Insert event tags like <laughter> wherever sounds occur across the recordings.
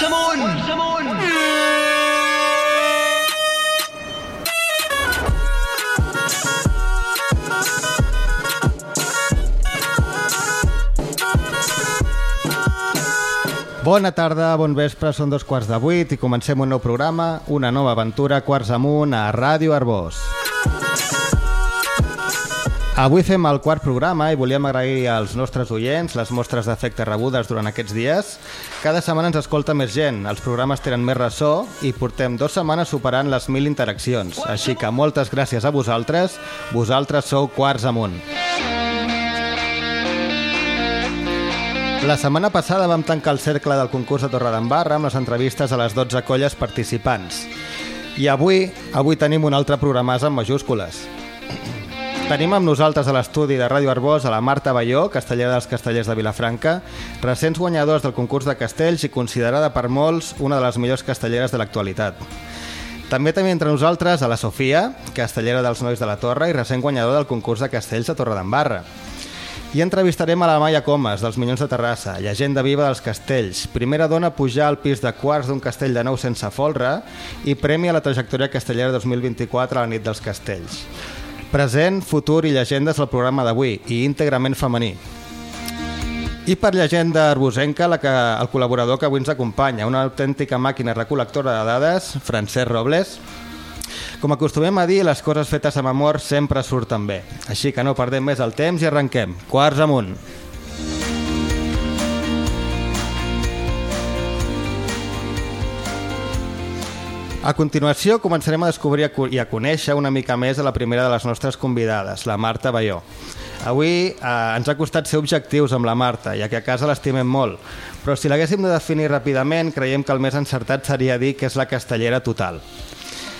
Quarts amunt! Bona tarda, bon vespre, són dos quarts de vuit i comencem un nou programa, una nova aventura, quarts amunt, a Ràdio Arbós. Avui fem el quart programa i volíem agrair als nostres oients les mostres d'efecte rebudes durant aquests dies. Cada setmana ens escolta més gent, els programes tenen més ressò i portem dues setmanes superant les mil interaccions. Així que moltes gràcies a vosaltres, vosaltres sou quarts amunt. La setmana passada vam tancar el cercle del concurs de Torredembarra amb les entrevistes a les 12 colles participants. I avui, avui tenim un altre programàs amb majúscules. Tenim amb nosaltres a l'estudi de Ràdio Arbós a la Marta Balló, castellera dels castellers de Vilafranca, recents guanyadors del concurs de castells i considerada per molts una de les millors castelleres de l'actualitat. També tenim entre nosaltres a la Sofia, castellera dels Nois de la Torre i recent guanyador del concurs de castells de Torredembarra. I entrevistarem a la Maia Comas, dels Minyons de Terrassa, llegenda viva dels castells, primera dona a pujar al pis de quarts d'un castell de nou sense folre i premi a la trajectòria castellera 2024 a la nit dels castells. Present, futur i llegendes al programa d'avui, i íntegrament femení. I per llegenda arbosenca, la que, el col·laborador que avui ens acompanya, una autèntica màquina recol·lectora de dades, Francesc Robles, com acostumem a dir, les coses fetes amb amor sempre surten bé. Així que no perdem més el temps i arrenquem. Quarts amunt. A continuació començarem a descobrir i a conèixer una mica més a la primera de les nostres convidades, la Marta Balló. Avui eh, ens ha costat ser objectius amb la Marta, ja que a casa l'estimem molt, però si l'haguéssim de definir ràpidament, creiem que el més encertat seria dir que és la castellera total.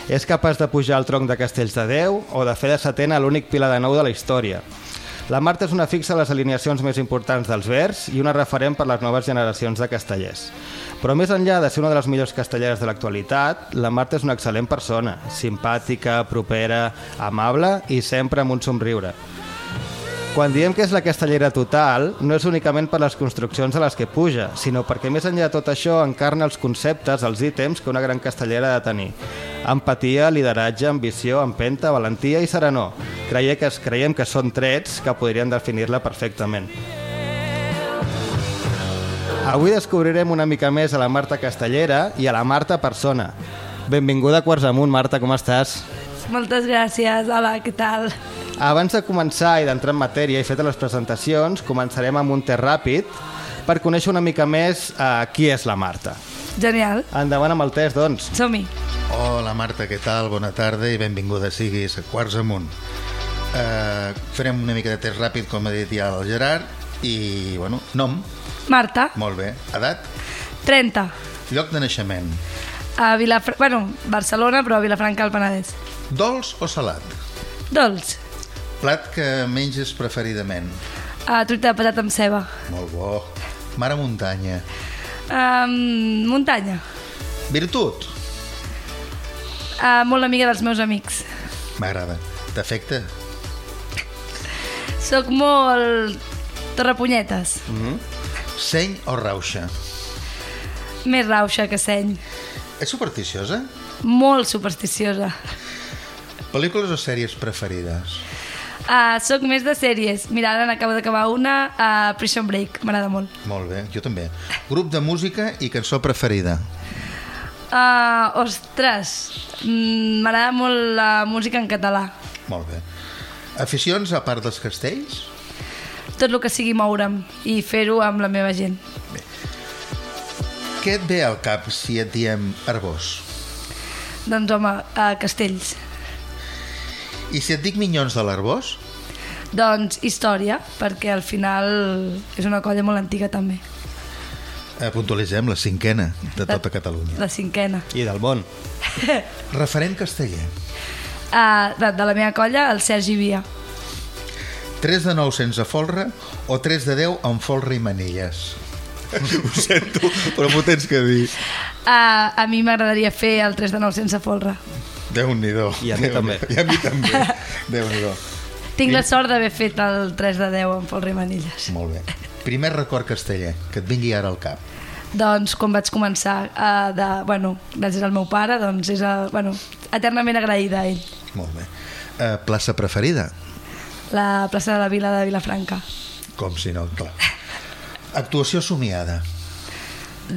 És capaç de pujar al tronc de Castells de Déu o de fer de setena l'únic pila de nou de la història. La Marta és una fixa a les alineacions més importants dels vers i una referent per les noves generacions de castellers. Però més enllà de ser una de les millors castelleres de l'actualitat, la Marta és una excel·lent persona, simpàtica, propera, amable i sempre amb un somriure. Quan diem que és la castellera total, no és únicament per les construccions a les que puja, sinó perquè més enllà de tot això encarna els conceptes, els ítems que una gran castellera ha de tenir. Empatia, lideratge, ambició, empenta, valentia i serenor. Creiem que, creiem que són trets que podrien definir-la perfectament. Avui descobrirem una mica més a la Marta Castellera i a la Marta Persona. Benvinguda a Quarts Amunt, Marta, com estàs? Moltes gràcies, hola, què tal? Abans de començar i d'entrar en matèria i fetes les presentacions, començarem amb un test ràpid per conèixer una mica més uh, qui és la Marta. Genial, Endavant amb el test, doncs. som-hi. Hola Marta, què tal? Bona tarda i benvinguda siguis a Quarts Amunt. Uh, farem una mica de test ràpid, com ha dit ja el Gerard, i, bueno, nom, Marta, molt bé, edat, 30, lloc de naixement, a Vilafranca, bueno, Barcelona, però a Vilafranca del Penedès. dolç o salat, Dolç, plat que menges preferidament, a truita de patat amb ceba. molt bo, mar a muntanya, Um, muntanya, virtut, uh, molt amiga dels meus amics. m'agrada, defecte, Soc molt torrepunyetes, seny o rauxa, més rauxa que seny, ets supersticiosa? molt supersticiosa. Pel·lícules o sèries preferides? Uh, soc més de sèries. Mira, ara n'acabo d'acabar una, uh, Prison Break, m'agrada molt. Molt bé, jo també. Grup de música i cançó preferida? Uh, ostres, mm, m'agrada molt la música en català. Molt bé. Aficions a part dels castells? Tot el que sigui moure'm i fer-ho amb la meva gent. Què et ve al cap si et diem Arbós? Doncs home, a Castells. I si et dic Minyons de l'Arbós? Doncs història, perquè al final és una colla molt antiga també. Eh, puntualitzem la cinquena de tota Catalunya. La cinquena. I del món. <laughs> Referent casteller. Uh, de, de la meva colla, el Sergi Via. 3 de 9 sense folre o 3 de 10 amb folre i manilles? <laughs> Ho sento, però m'ho tens que dir. Uh, a mi m'agradaria fer el 3 de 9 sense folre. Déu-n'hi-do. I a mi també. I a mi també. Déu-n'hi-do. Tinc la sort d'haver fet el 3 de 10 amb folre i manilles. Molt bé. Primer record casteller, que et vingui ara al cap. doncs quan vaig començar a, de, bueno, gràcies al meu pare doncs és a, bueno, eternament agraïda a ell Molt bé. Uh, plaça preferida? la plaça de la Vila de Vilafranca Com si no, clar. Actuació somiada.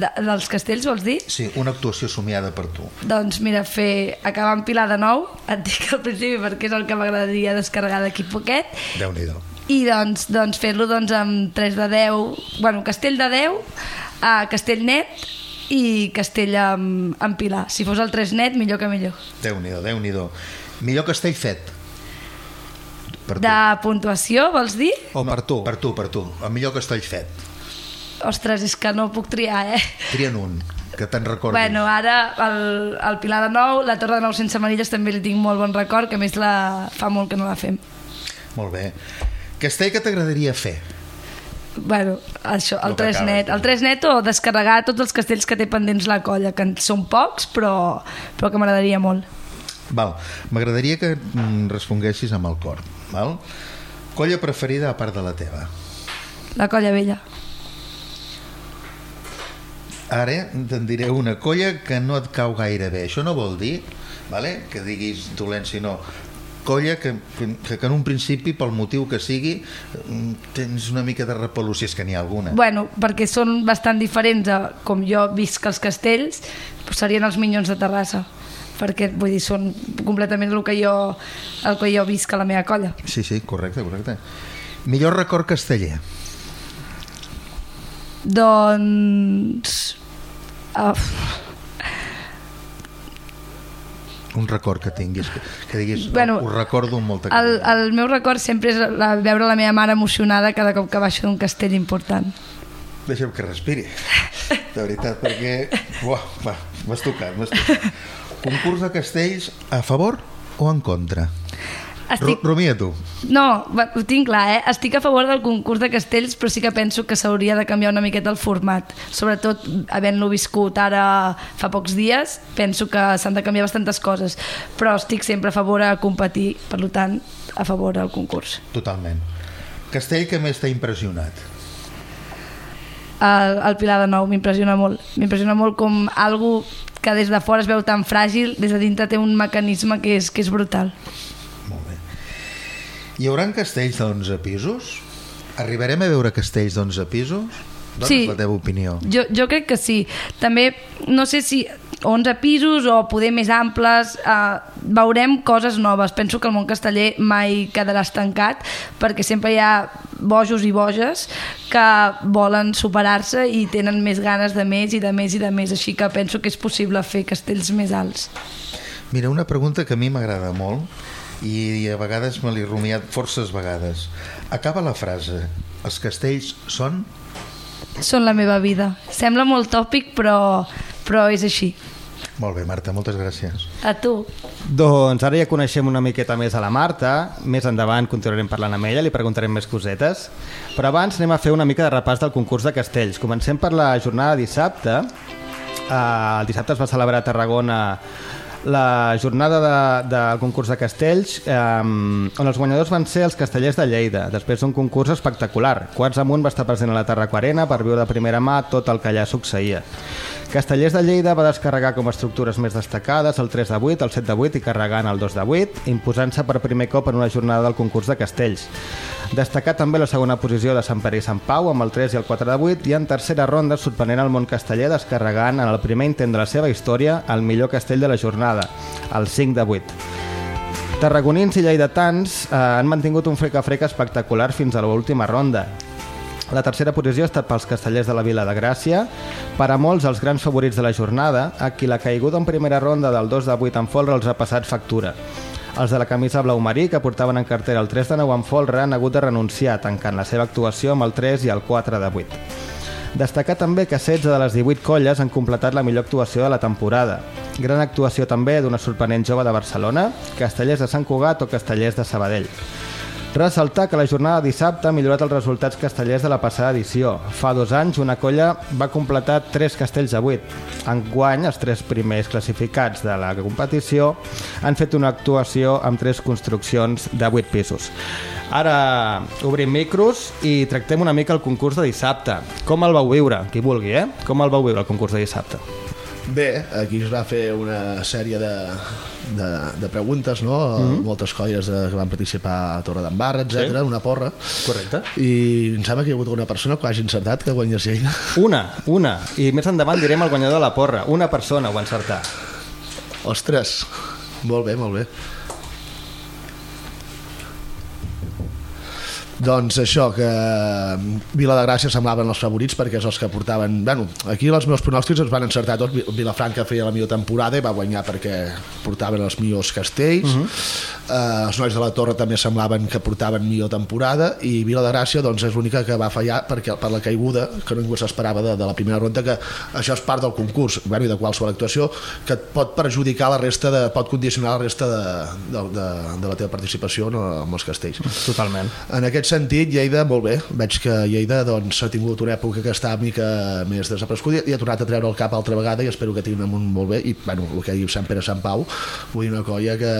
De, dels castells vols dir? Sí, una actuació somiada per tu. Doncs mira, fer acabar en Pilar de nou, et dic al principi perquè és el que m'agradaria descarregar d'aquí poquet, Déu-n'hi-do. i doncs, doncs fer-lo doncs, amb 3 de 10, bueno, Castell de 10, a Castell net i Castell amb, amb Pilar. Si fos el 3 net, millor que millor. Déu nhi déu Millor castell fet. Per tu. De puntuació, vols dir? O per tu? Per tu, per tu. El millor castell fet. Ostres, és que no puc triar, eh? Tria'n un, que te'n recordis. Bueno, ara el, el Pilar de Nou, la Torre de Nou sense manilles també li tinc molt bon record, que a més la, fa molt que no la fem. Molt bé. Castell que t'agradaria fer? Bueno, això, el El que 3 acabes net. El 3 net o descarregar tots els castells que té pendents la colla, que són pocs, però, però que m'agradaria molt. Val. M'agradaria que mm, responguessis amb el cor. Val? Colla preferida a part de la teva? La colla vella. Ara te'n diré una colla que no et cau gaire bé. Això no vol dir vale? que diguis dolent, sinó colla que, que, que en un principi, pel motiu que sigui, mm, tens una mica de repel·lo, si és que n'hi ha alguna. Bueno, perquè són bastant diferents a com jo visc els castells, serien els Minyons de Terrassa perquè vull dir, són completament el que jo, el que jo visc a la meva colla. Sí, sí, correcte, correcte. Millor record casteller? Doncs... Uh, Un record que tinguis, que, que diguis, Bueno, ho recordo amb molta el, el meu record sempre és la, veure la meva mare emocionada cada cop que baixo d'un castell important. Deixa'm que respiri, de veritat, perquè... M'has tocat, m'has tocat. Concurs de castells a favor o en contra? Estic... Rumia tu. No, ho tinc clar, eh? Estic a favor del concurs de castells, però sí que penso que s'hauria de canviar una miqueta el format. Sobretot, havent-lo viscut ara fa pocs dies, penso que s'han de canviar bastantes coses. Però estic sempre a favor a competir, per tant, a favor del concurs. Totalment. Castell que més t'ha impressionat? El, el Pilar de Nou m'impressiona molt. M'impressiona molt com algo que des de fora es veu tan fràgil, des de dintre té un mecanisme que és, que és brutal. Hi haurà castells d'11 pisos? Arribarem a veure castells d'11 pisos? Dóna'ns Sí. la teva opinió. Jo, jo crec que sí. També, no sé si 11 pisos o poder més amples, eh, veurem coses noves. Penso que el món casteller mai quedarà estancat perquè sempre hi ha bojos i boges que volen superar-se i tenen més ganes de més i de més i de més. Així que penso que és possible fer castells més alts. Mira, una pregunta que a mi m'agrada molt i a vegades me l'he rumiat forces vegades. Acaba la frase. Els castells són... Són la meva vida. Sembla molt tòpic, però, però és així. Molt bé, Marta, moltes gràcies. A tu. Doncs ara ja coneixem una miqueta més a la Marta, més endavant continuarem parlant amb ella, li preguntarem més cosetes, però abans anem a fer una mica de repàs del concurs de castells. Comencem per la jornada de dissabte. Uh, el dissabte es va celebrar a Tarragona la jornada de, del concurs de castells um, on els guanyadors van ser els castellers de Lleida. Després d'un concurs espectacular. Quarts Amunt va estar present a la Terra Aquarena per viure de primera mà tot el que allà succeïa. Castellers de Lleida va descarregar com a estructures més destacades el 3 de 8, el 7 de 8 i carregant el 2 de 8, imposant-se per primer cop en una jornada del concurs de castells. Destacar també la segona posició de Sant Pere i Sant Pau amb el 3 i el 4 de 8 i en tercera ronda sorprenent el món casteller descarregant en el primer intent de la seva història el millor castell de la jornada, el 5 de 8. Tarragonins i lleidatans eh, han mantingut un freca-freca espectacular fins a l'última ronda. La tercera posició ha estat pels castellers de la Vila de Gràcia, per a molts els grans favorits de la jornada, a qui la caiguda en primera ronda del 2 de 8 en folre els ha passat factura. Els de la camisa blau marí, que portaven en cartera el 3 de 9 en folre, han hagut de renunciar, tancant la seva actuació amb el 3 i el 4 de 8. Destacar també que 16 de les 18 colles han completat la millor actuació de la temporada. Gran actuació també d'una sorprenent jove de Barcelona, Castellers de Sant Cugat o Castellers de Sabadell. Ressaltar que la jornada de dissabte ha millorat els resultats castellers de la passada edició. Fa dos anys una colla va completar tres castells a 8. Enguany, els tres primers classificats de la competició han fet una actuació amb tres construccions de 8 pisos. Ara obrim micros i tractem una mica el concurs de dissabte. Com el vau viure? Qui vulgui, eh? Com el vau viure el concurs de dissabte? Bé, aquí es va fer una sèrie de, de, de preguntes, no? Mm. -hmm. Moltes colles de, que van participar a Torre d'Embarra, etc, Sí. una porra. Correcte. I em sembla que hi ha hagut una persona que ho hagi encertat que guanyés Lleida. <laughs> Una, una. I més endavant direm el guanyador de la porra. Una persona ho va encertar. Ostres, molt bé, molt bé. Doncs això, que Vila de Gràcia semblaven els favorits perquè és els que portaven... Bueno, aquí els meus pronòstics ens van encertar tots. Vi- Vilafranca feia la millor temporada i va guanyar perquè portaven els millors castells. Uh -huh. eh, els nois de la Torre també semblaven que portaven millor temporada i Vila de Gràcia doncs, és l'única que va fallar perquè, per la caiguda, que ningú s'esperava de, de la primera ronda, que això és part del concurs bueno, i de qualsevol actuació, que et pot perjudicar la resta, de, pot condicionar la resta de, de, de, de la teva participació no, amb els castells. Totalment. En aquest sentit, Lleida, molt bé. Veig que Lleida doncs, ha tingut una època que està mica més desapareguda i ha tornat a treure el cap altra vegada i espero que tinguin un molt bé. I, bueno, el que diu Sant Pere Sant Pau, vull dir una colla que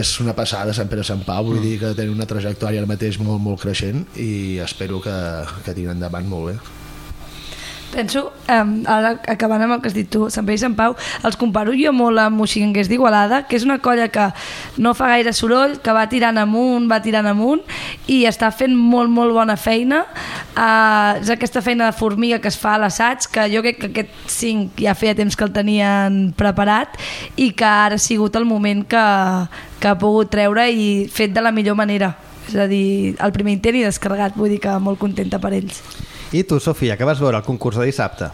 és una passada, Sant Pere Sant Pau, vull dir que tenen una trajectòria ara mateix molt, molt creixent i espero que, que tinguin endavant molt bé. Penso, um, ara acabant amb el que has dit tu, Sant Pere i Sant Pau, els comparo jo molt amb Moixinguers d'Igualada, que és una colla que no fa gaire soroll, que va tirant amunt, va tirant amunt, i està fent molt, molt bona feina. Uh, és aquesta feina de formiga que es fa a l'assaig, que jo crec que aquest 5 ja feia temps que el tenien preparat i que ara ha sigut el moment que, que ha pogut treure i fet de la millor manera. És a dir, el primer intent i descarregat, vull dir que molt contenta per ells. I tu, Sofia, que vas veure el concurs de dissabte?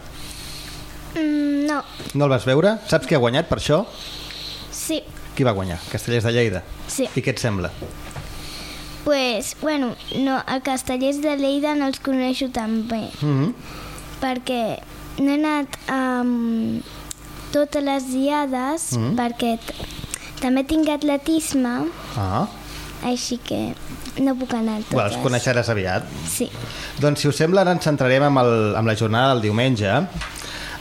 Mm, no, No el vas veure? Saps qui ha guanyat per això? sí, Qui va guanyar? Castellers de Lleida. sí. I què et sembla? Pues, bueno, no, a Castellers de Lleida no els coneixo tan bé, Mm -hmm. perquè no he anat a um, totes les diades, Mhm. perquè t- també tinc atletisme, Ah, així que no puc anar totes. bueno, els coneixeràs aviat. Sí. Doncs, si us sembla, ara ens centrarem amb, el, amb la jornada del diumenge.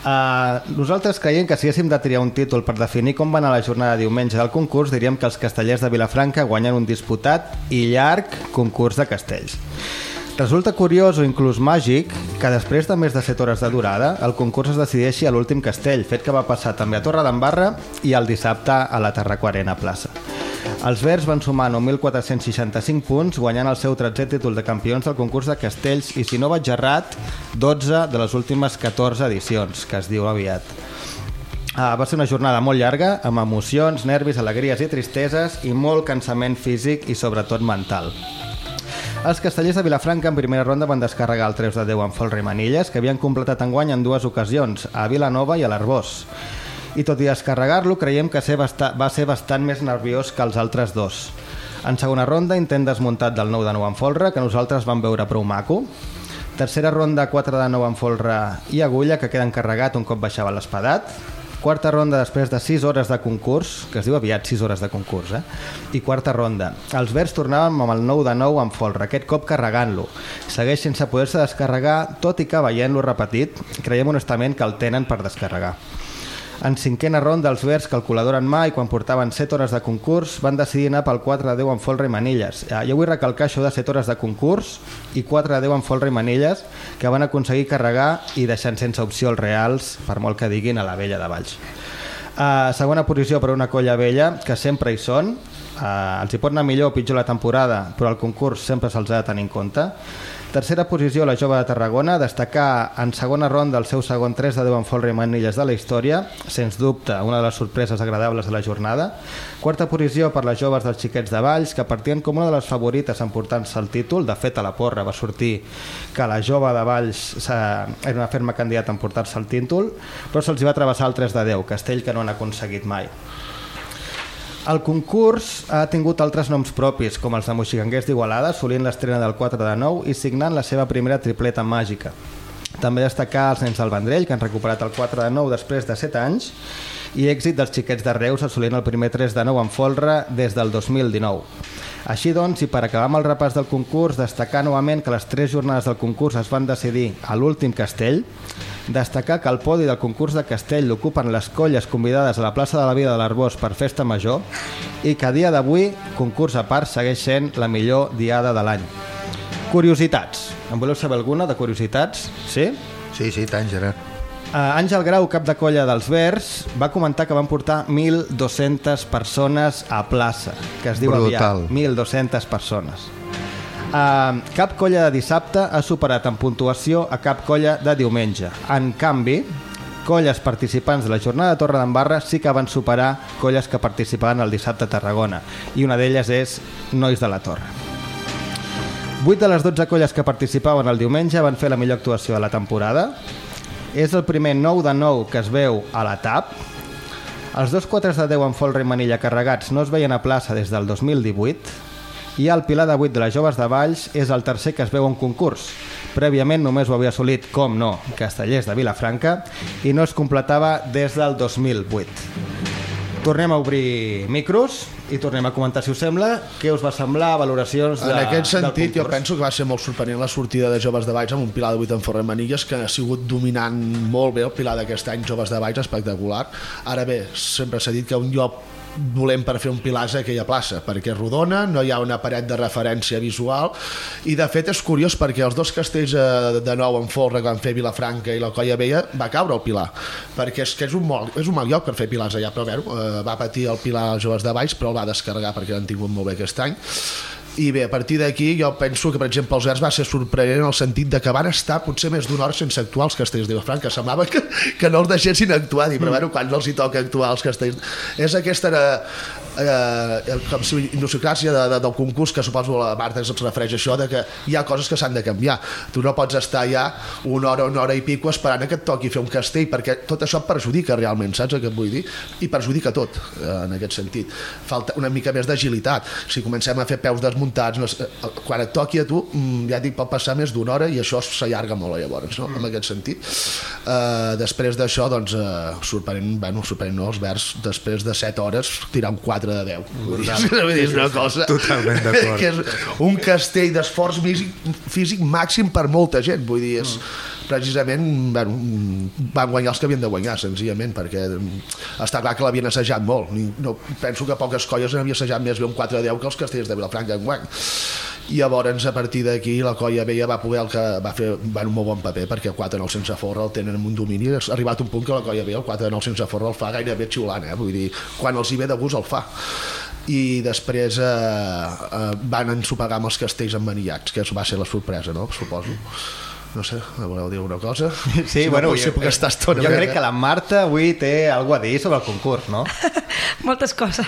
Uh, nosaltres creiem que si haguéssim de triar un títol per definir com va anar la jornada de diumenge del concurs, diríem que els castellers de Vilafranca guanyen un disputat i llarg concurs de castells. Resulta curiós o inclús màgic que després de més de 7 hores de durada el concurs es decideixi a l'últim castell, fet que va passar també a Torre d'Embarra i el dissabte a la Terraquarena plaça. Els Verds van sumar 9.465 punts, guanyant el seu 13è títol de campions del concurs de castells i, si no vaig errat, 12 de les últimes 14 edicions, que es diu aviat. Ah, va ser una jornada molt llarga, amb emocions, nervis, alegries i tristeses i molt cansament físic i sobretot mental. Els castellers de Vilafranca en primera ronda van descarregar el 3 de 10 amb Folre i Manilles, que havien completat enguany en dues ocasions, a Vilanova i a l'Arbós. I tot i descarregar-lo, creiem que ser va ser bastant més nerviós que els altres dos. En segona ronda, intent desmuntat del 9 de 9 en Folre, que nosaltres vam veure prou maco. Tercera ronda, 4 de 9 en Folre i Agulla, que queda encarregat un cop baixava l'espadat. Quarta ronda després de 6 hores de concurs, que es diu aviat 6 hores de concurs, eh? I quarta ronda. Els verds tornàvem amb el 9 de 9 en folre, aquest cop carregant-lo. Segueix sense poder-se descarregar, tot i que veient-lo repetit, creiem honestament que el tenen per descarregar. En cinquena ronda, els verds, calculadora en mà, i quan portaven 7 hores de concurs, van decidir anar pel 4 de 10 en folre i manilles. Eh, Jo vull recalcar això de 7 hores de concurs i 4 de 10 en folre i manilles, que van aconseguir carregar i deixant sense opció els reals, per molt que diguin, a la vella de Valls. Uh, segona posició per una colla vella, que sempre hi són. Uh, els hi pot anar millor o pitjor la temporada, però el concurs sempre se'ls ha de tenir en compte. Tercera posició, la jove de Tarragona, destacar en segona ronda el seu segon 3 de 10 en folre i manilles de la història, sens dubte una de les sorpreses agradables de la jornada. Quarta posició per les joves dels xiquets de Valls, que partien com una de les favorites en portar-se el títol. De fet, a la porra va sortir que la jove de Valls era una ferma candidata en portar-se el títol, però se'ls va travessar el 3 de 10, castell que no han aconseguit mai. El concurs ha tingut altres noms propis, com els de Moixiganguers d'Igualada, assolint l'estrena del 4 de 9 i signant la seva primera tripleta màgica. També destacar els nens del Vendrell, que han recuperat el 4 de 9 després de 7 anys, i èxit dels xiquets de Reus assolint el primer 3 de 9 en folre des del 2019. Així doncs, i per acabar amb el repàs del concurs, destacar novament que les tres jornades del concurs es van decidir a l'últim castell, destacar que el podi del concurs de castell l'ocupen les colles convidades a la plaça de la Vida de l'Arbós per Festa Major i que a dia d'avui, concurs a part, segueix sent la millor diada de l'any. Curiositats. En voleu saber alguna de curiositats? Sí? Sí, sí, tant, Gerard. Uh, Àngel Grau, cap de colla dels Verds, va comentar que van portar 1.200 persones a plaça, que es diu Brutal. aviat. 1.200 persones. Uh, cap colla de dissabte ha superat en puntuació a cap colla de diumenge. En canvi, colles participants de la jornada de Torre d'Embarra sí que van superar colles que participaven el dissabte a Tarragona, i una d'elles és Nois de la Torre. 8 de les 12 colles que participaven el diumenge van fer la millor actuació de la temporada. És el primer 9 de 9 que es veu a la TAP. Els dos 4 de 10 en folre i manilla carregats no es veien a plaça des del 2018 i el Pilar de 8 de les Joves de Valls és el tercer que es veu en concurs. Prèviament només ho havia assolit, com no, Castellers de Vilafranca i no es completava des del 2008. Tornem a obrir micros i tornem a comentar, si us sembla, què us va semblar, valoracions de, en aquest sentit, jo penso que va ser molt sorprenent la sortida de Joves de Valls amb un Pilar de 8 en Ferrer Manilles que ha sigut dominant molt bé el Pilar d'aquest any, Joves de Valls, espectacular. Ara bé, sempre s'ha dit que un lloc volem per fer un pilar és aquella plaça, perquè és rodona, no hi ha una paret de referència visual, i de fet és curiós perquè els dos castells eh, de nou en folre que van fer Vilafranca i la Colla Vella va caure el pilar, perquè és que és un, mal, és un mal lloc per fer pilars allà, però bueno, eh, va patir el pilar als joves de Valls, però el va descarregar perquè l'han tingut molt bé aquest any, i bé, a partir d'aquí jo penso que, per exemple, els Verds va ser sorprenent en el sentit de que van estar potser més d'una hora sense actuar els castells de Vilafranca. Semblava que, que no els deixessin actuar. Dir, però bueno, quan els hi toca actuar els castells... És aquesta eh, eh, com si idiosincràsia de, de, del concurs que suposo la Marta es refereix a això de que hi ha coses que s'han de canviar. Tu no pots estar ja una hora, una hora i pico esperant que et toqui fer un castell perquè tot això perjudica realment saps el que et vull dir? i perjudica tot eh, en aquest sentit. Falta una mica més d'agilitat. Si comencem a fer peus desmuntats no, eh, quan et toqui a tu mm, ja et dic pot passar més d'una hora i això s'allarga molt llavors no? en aquest sentit. Eh, després d'això doncs eh, sorprenent, bueno, sorprenent no, els verds després de 7 hores tirar un 4 de 10 vull dir, <laughs> vull dir, és una cosa Totalment d'acord. que és un castell d'esforç físic, físic màxim per molta gent. Vull dir, és precisament bueno, van guanyar els que havien de guanyar senzillament perquè està clar que l'havien assajat molt. No, penso que poques colles n'havia assajat més bé un 4 de 10 que els castells de Vilafranca en guany i llavors a partir d'aquí la colla vella va poder el que va fer bueno, un molt bon paper perquè el 4 9 sense forra el tenen en un domini ha arribat un punt que la colla vella el 4 9 sense forra el fa gairebé xiulant eh? vull dir, quan els hi ve de gust el fa i després eh, eh, van ensopegar amb els castells emmanillats que va ser la sorpresa, no? suposo no sé, voleu dir alguna cosa? Sí, <laughs> Si no, bueno, potser puc estar estona jo crec eh? que la Marta avui té alguna a dir sobre el concurs, no? <laughs> Moltes coses.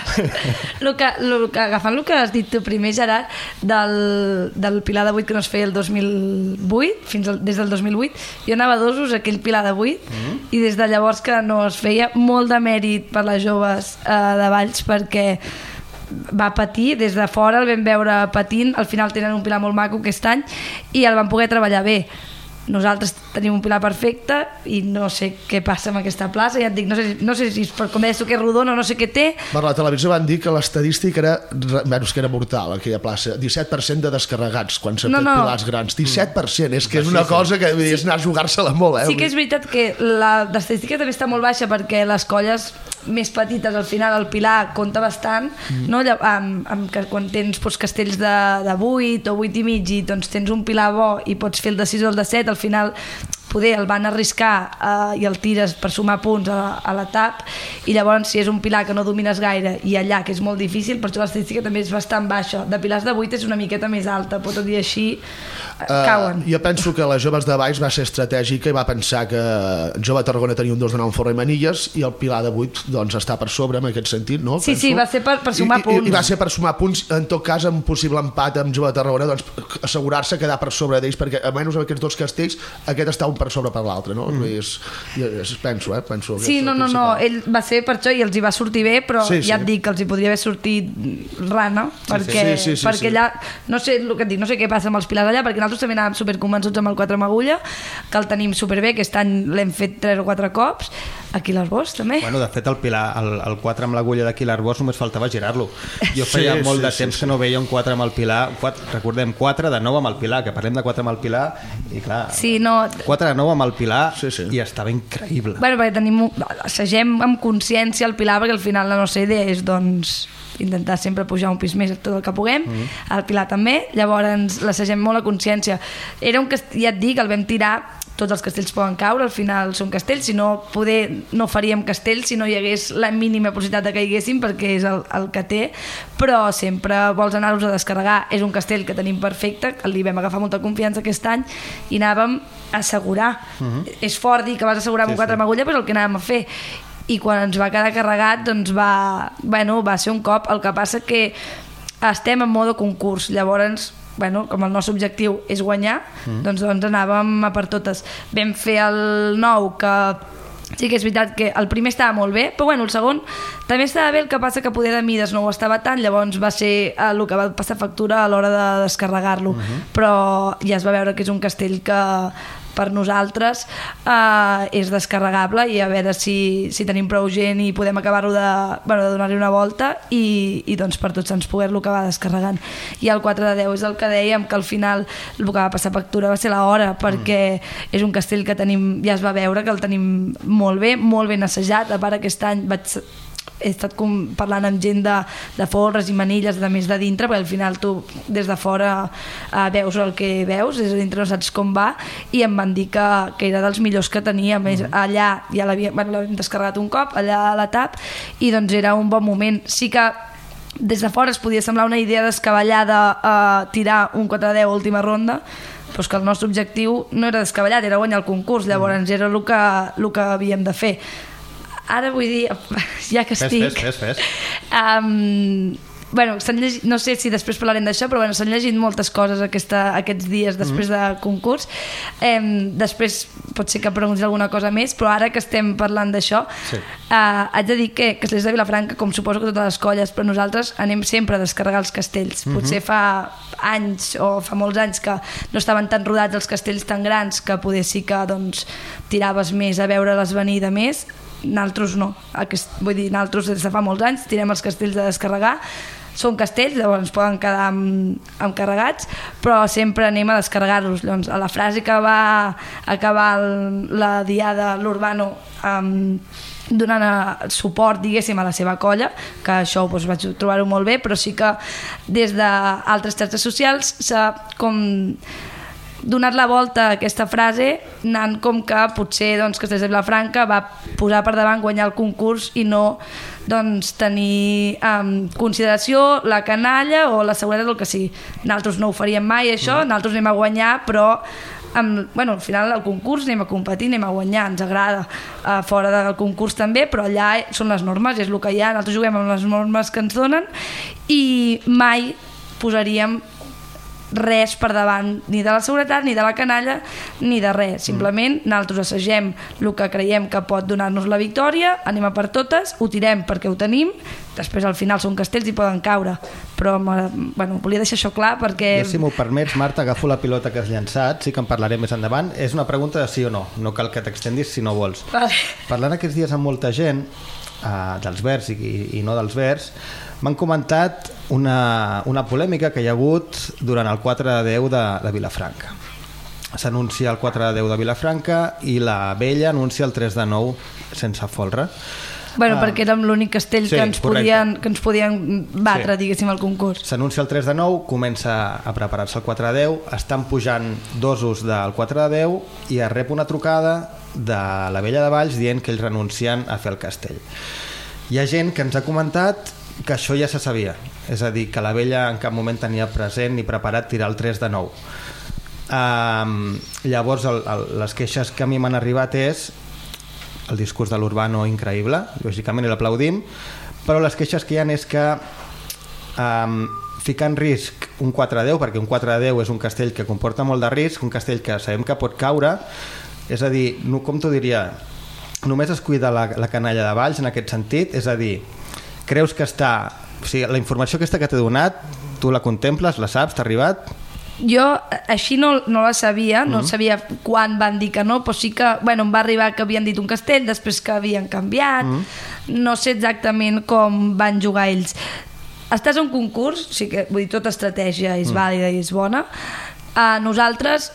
lo que, lo que, agafant el que has dit tu primer, Gerard, del, del Pilar de 8 que no es feia el 2008, fins al, des del 2008, jo anava a dosos aquell Pilar de 8 Mm-hmm. i des de llavors que no es feia molt de mèrit per les joves eh, de Valls perquè va patir, des de fora el vam veure patint, al final tenen un pilar molt maco aquest any i el van poder treballar bé nosaltres tenim un pilar perfecte i no sé què passa amb aquesta plaça ja et dic, no sé, no sé si és per, com deies tu que és rodona o no sé què té Per la televisió van dir que l'estadística era, bueno, és que era mortal aquella plaça, 17% de descarregats quan s'han No, fet no. pilars grans 17%, és que és una cosa que vull dir, és anar a jugar-se-la molt eh? Sí que és veritat que la l'estadística també està molt baixa perquè les colles més petites al final el Pilar compta bastant no? Lla- amb, amb, que quan tens doncs, castells de, de 8 o 8 i mig i doncs, tens un Pilar bo i pots fer el de 6 o el de 7 al final poder el van arriscar eh, i el tires per sumar punts a, a la TAP i llavors si és un pilar que no domines gaire i allà que és molt difícil, per això l'estadística també és bastant baixa. De pilars de 8 és una miqueta més alta, pot dir així, eh, cauen. Uh, jo penso que les joves de Valls va ser estratègica i va pensar que Jove Tarragona tenia un dos de nou en Forra i Manilles i el Pilar de 8 doncs, està per sobre en aquest sentit, no? Sí, sí, va ser per- per sumar I, punts. I, I va ser per sumar punts, en tot cas, amb un possible empat amb Jove Tarragona, doncs assegurar-se quedar per sobre d'ells, perquè almenys aquests dos castells aquest està un per sobre per l'altre, no? Mm. És, és, penso, eh? Penso que Sí, no, no, no, ell va ser per això i els hi va sortir bé, però Sí, sí, sí. ja et dic que els hi podria haver sortit rana, perquè, Sí, sí, sí, perquè sí. allà, no sé el que et dic, no sé què passa amb els pilars allà, perquè nosaltres també anàvem superconvençuts amb el 4 amb agulla, que el tenim superbé, aquest any l'hem fet 3 o 4 cops, Aquí l'Arbós, també. Bueno, de fet, el, pilar, el, el 4 amb l'agulla d'aquí l'Arbós només faltava girar-lo. Jo Sí, feia molt sí, de sí, temps sí. que no veia un 4 amb el Pilar. 4, recordem, 4 de 9 amb el Pilar, que parlem de 4 amb el Pilar, i clar, Sí, no... 4 de 9 amb el Pilar Sí, sí. i estava increïble. Bueno, perquè tenim... Assagem amb consciència el Pilar, perquè al final la nostra idea és, doncs, intentar sempre pujar un pis més tot el que puguem, mm. el Pilar també, llavors l'assagem molt a consciència. Era un castell, ja et dic, el vam tirar tots els castells poden caure, al final són castells, si no poder no faríem castells si no hi hagués la mínima possibilitat de que hi haguessin perquè és el, el que té, però sempre vols anar-los a descarregar. És un castell que tenim perfecte, que li vam agafar molta confiança aquest any i anàvem a assegurar. Uh -huh. És fort dir que vas assegurar amb Sí, un 4 sí. amb agulla, però és el que anàvem a fer i quan ens va quedar carregat doncs va, bueno, va ser un cop el que passa que estem en modo concurs llavors bueno, com el nostre objectiu és guanyar mm. doncs, doncs anàvem a per totes vam fer el nou que sí que és veritat que el primer estava molt bé però bueno, el segon també estava bé el que passa que poder de mides no ho estava tant llavors va ser eh, el que va passar factura a l'hora de descarregar-lo mm -hmm. però ja es va veure que és un castell que per nosaltres eh, és descarregable i a veure si, si tenim prou gent i podem acabar-lo de, bueno, de donar-li una volta i, i doncs per tots ens poder-lo acabar descarregant i el 4 de 10 és el que dèiem que al final el que va passar factura va ser l'hora perquè mm. és un castell que tenim ja es va veure que el tenim molt bé molt ben assajat, a part aquest any vaig he estat com parlant amb gent de, de folres i manilles de més de dintre perquè al final tu des de fora uh, veus el que veus, des de dintre no saps com va i em van dir que, que era dels millors que tenia, més allà ja l'havia- bueno, l'havíem descarregat un cop, allà a la TAP i doncs era un bon moment. Sí que des de fora es podia semblar una idea descabellada a tirar un 4-10 a última ronda però que el nostre objectiu no era descabellat, era guanyar el concurs, llavors era el que, el que havíem de fer ara vull dir, <laughs> ja que Fes, estic... fes, fes, fes. Um, bueno, llegit, no sé si després parlarem d'això, però bueno, s'han llegit moltes coses aquesta, aquests dies després Mm. de concurs. Um, després pot ser que preguntis alguna cosa més, però ara que estem parlant d'això, Sí. uh, haig de dir que Castells de Vilafranca, com suposo que totes les colles, però nosaltres anem sempre a descarregar els castells. Mhm. Potser fa anys o fa molts anys que no estaven tan rodats els castells tan grans que poder sí que doncs, tiraves més a veure-les venir de més naltros no, Aquest, vull dir, naltros des de fa molts anys tirem els castells a descarregar són castells, llavors poden quedar amb, amb carregats, però sempre anem a descarregar-los. Llavors, a la frase que va acabar el, la diada l'Urbano um, donant eh, suport, diguéssim, a la seva colla, que això doncs, vaig trobar-ho molt bé, però sí que des d'altres xarxes socials s'ha com donat la volta a aquesta frase anant com que potser doncs, Castells de Vilafranca va posar per davant guanyar el concurs i no doncs, tenir um, consideració la canalla o la seguretat del que sigui. Nosaltres no ho faríem mai això, nosaltres anem a guanyar però amb, bueno, al final al concurs anem a competir, anem a guanyar, ens agrada uh, fora del concurs també, però allà són les normes, és el que hi ha, nosaltres juguem amb les normes que ens donen i mai posaríem res per davant ni de la seguretat, ni de la canalla ni de res, simplement nosaltres assagem el que creiem que pot donar-nos la victòria, anem a per totes ho tirem perquè ho tenim després al final són castells i poden caure però bueno, volia deixar això clar perquè Jo, si m'ho permets, Marta, agafo la pilota que has llançat, sí que en parlaré més endavant. És una pregunta de sí o no, no cal que t'extendis si no vols. vale. Parlant aquests dies amb molta gent, eh, dels vers i, i no dels vers, m'han comentat una, una polèmica que hi ha hagut durant el 4 de 10 de, de Vilafranca. S'anuncia el 4 de 10 de Vilafranca i la vella anuncia el 3 de 9 sense folre. bueno, Ah. perquè érem l'únic castell Sí, que, ens correcte. podien, que ens podien batre, Sí. diguéssim, al concurs S'anuncia el 3 de 9, comença a preparar-se el 4 de 10, estan pujant dosos del 4 de 10 i es rep una trucada de la vella de Valls dient que ells renuncien a fer el castell. Hi ha gent que ens ha comentat que això ja se sabia, és a dir, que la vella en cap moment tenia present ni preparat tirar el 3 de 9. Um, llavors, el, el, les queixes que a mi m'han arribat és el discurs de l'Urbano increïble, lògicament l'aplaudim, però les queixes que hi ha és que um, ficar en risc un 4-10, perquè un 4-10 és un castell que comporta molt de risc, un castell que sabem que pot caure, és a dir, no, com t'ho diria, només es cuida la, la canalla de Valls en aquest sentit, és a dir, creus que està... O sigui, la informació aquesta que t'he donat, tu la contemples, la saps, t'ha arribat? jo eh, així no, no la sabia, no sabia quan van dir que no, però sí que bueno, em va arribar que havien dit un castell, després que havien canviat, no sé exactament com van jugar ells. Estàs un concurs, sí que, vull dir, tota estratègia és vàlida i és bona. Uh, nosaltres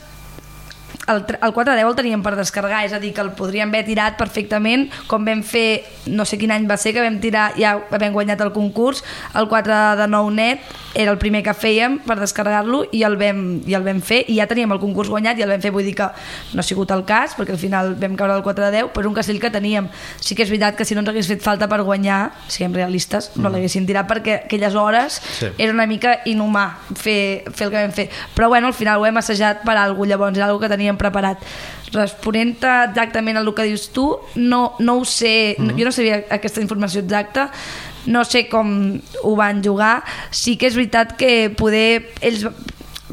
el, el 410 el teníem per descarregar, és a dir, que el podríem haver tirat perfectament, com vam fer, no sé quin any va ser, que vam tirar, ja vam guanyat el concurs, el 4 de 9 net era el primer que fèiem per descarregar-lo i, el vam, i el vam fer, i ja teníem el concurs guanyat i el vam fer, vull dir que no ha sigut el cas, perquè al final vam caure al 4 de 10, però un castell que teníem. Sí que és veritat que si no ens hagués fet falta per guanyar, siguem realistes, no l'haguessin tirat perquè aquelles hores Sí. era una mica inhumà fer, fer el que vam fer. Però bueno, al final ho hem assajat per alguna llavors era alguna que teníem preparat. Responent exactament al que dius tu, no, no ho sé, no, jo no sabia aquesta informació exacta, no sé com ho van jugar, sí que és veritat que poder ells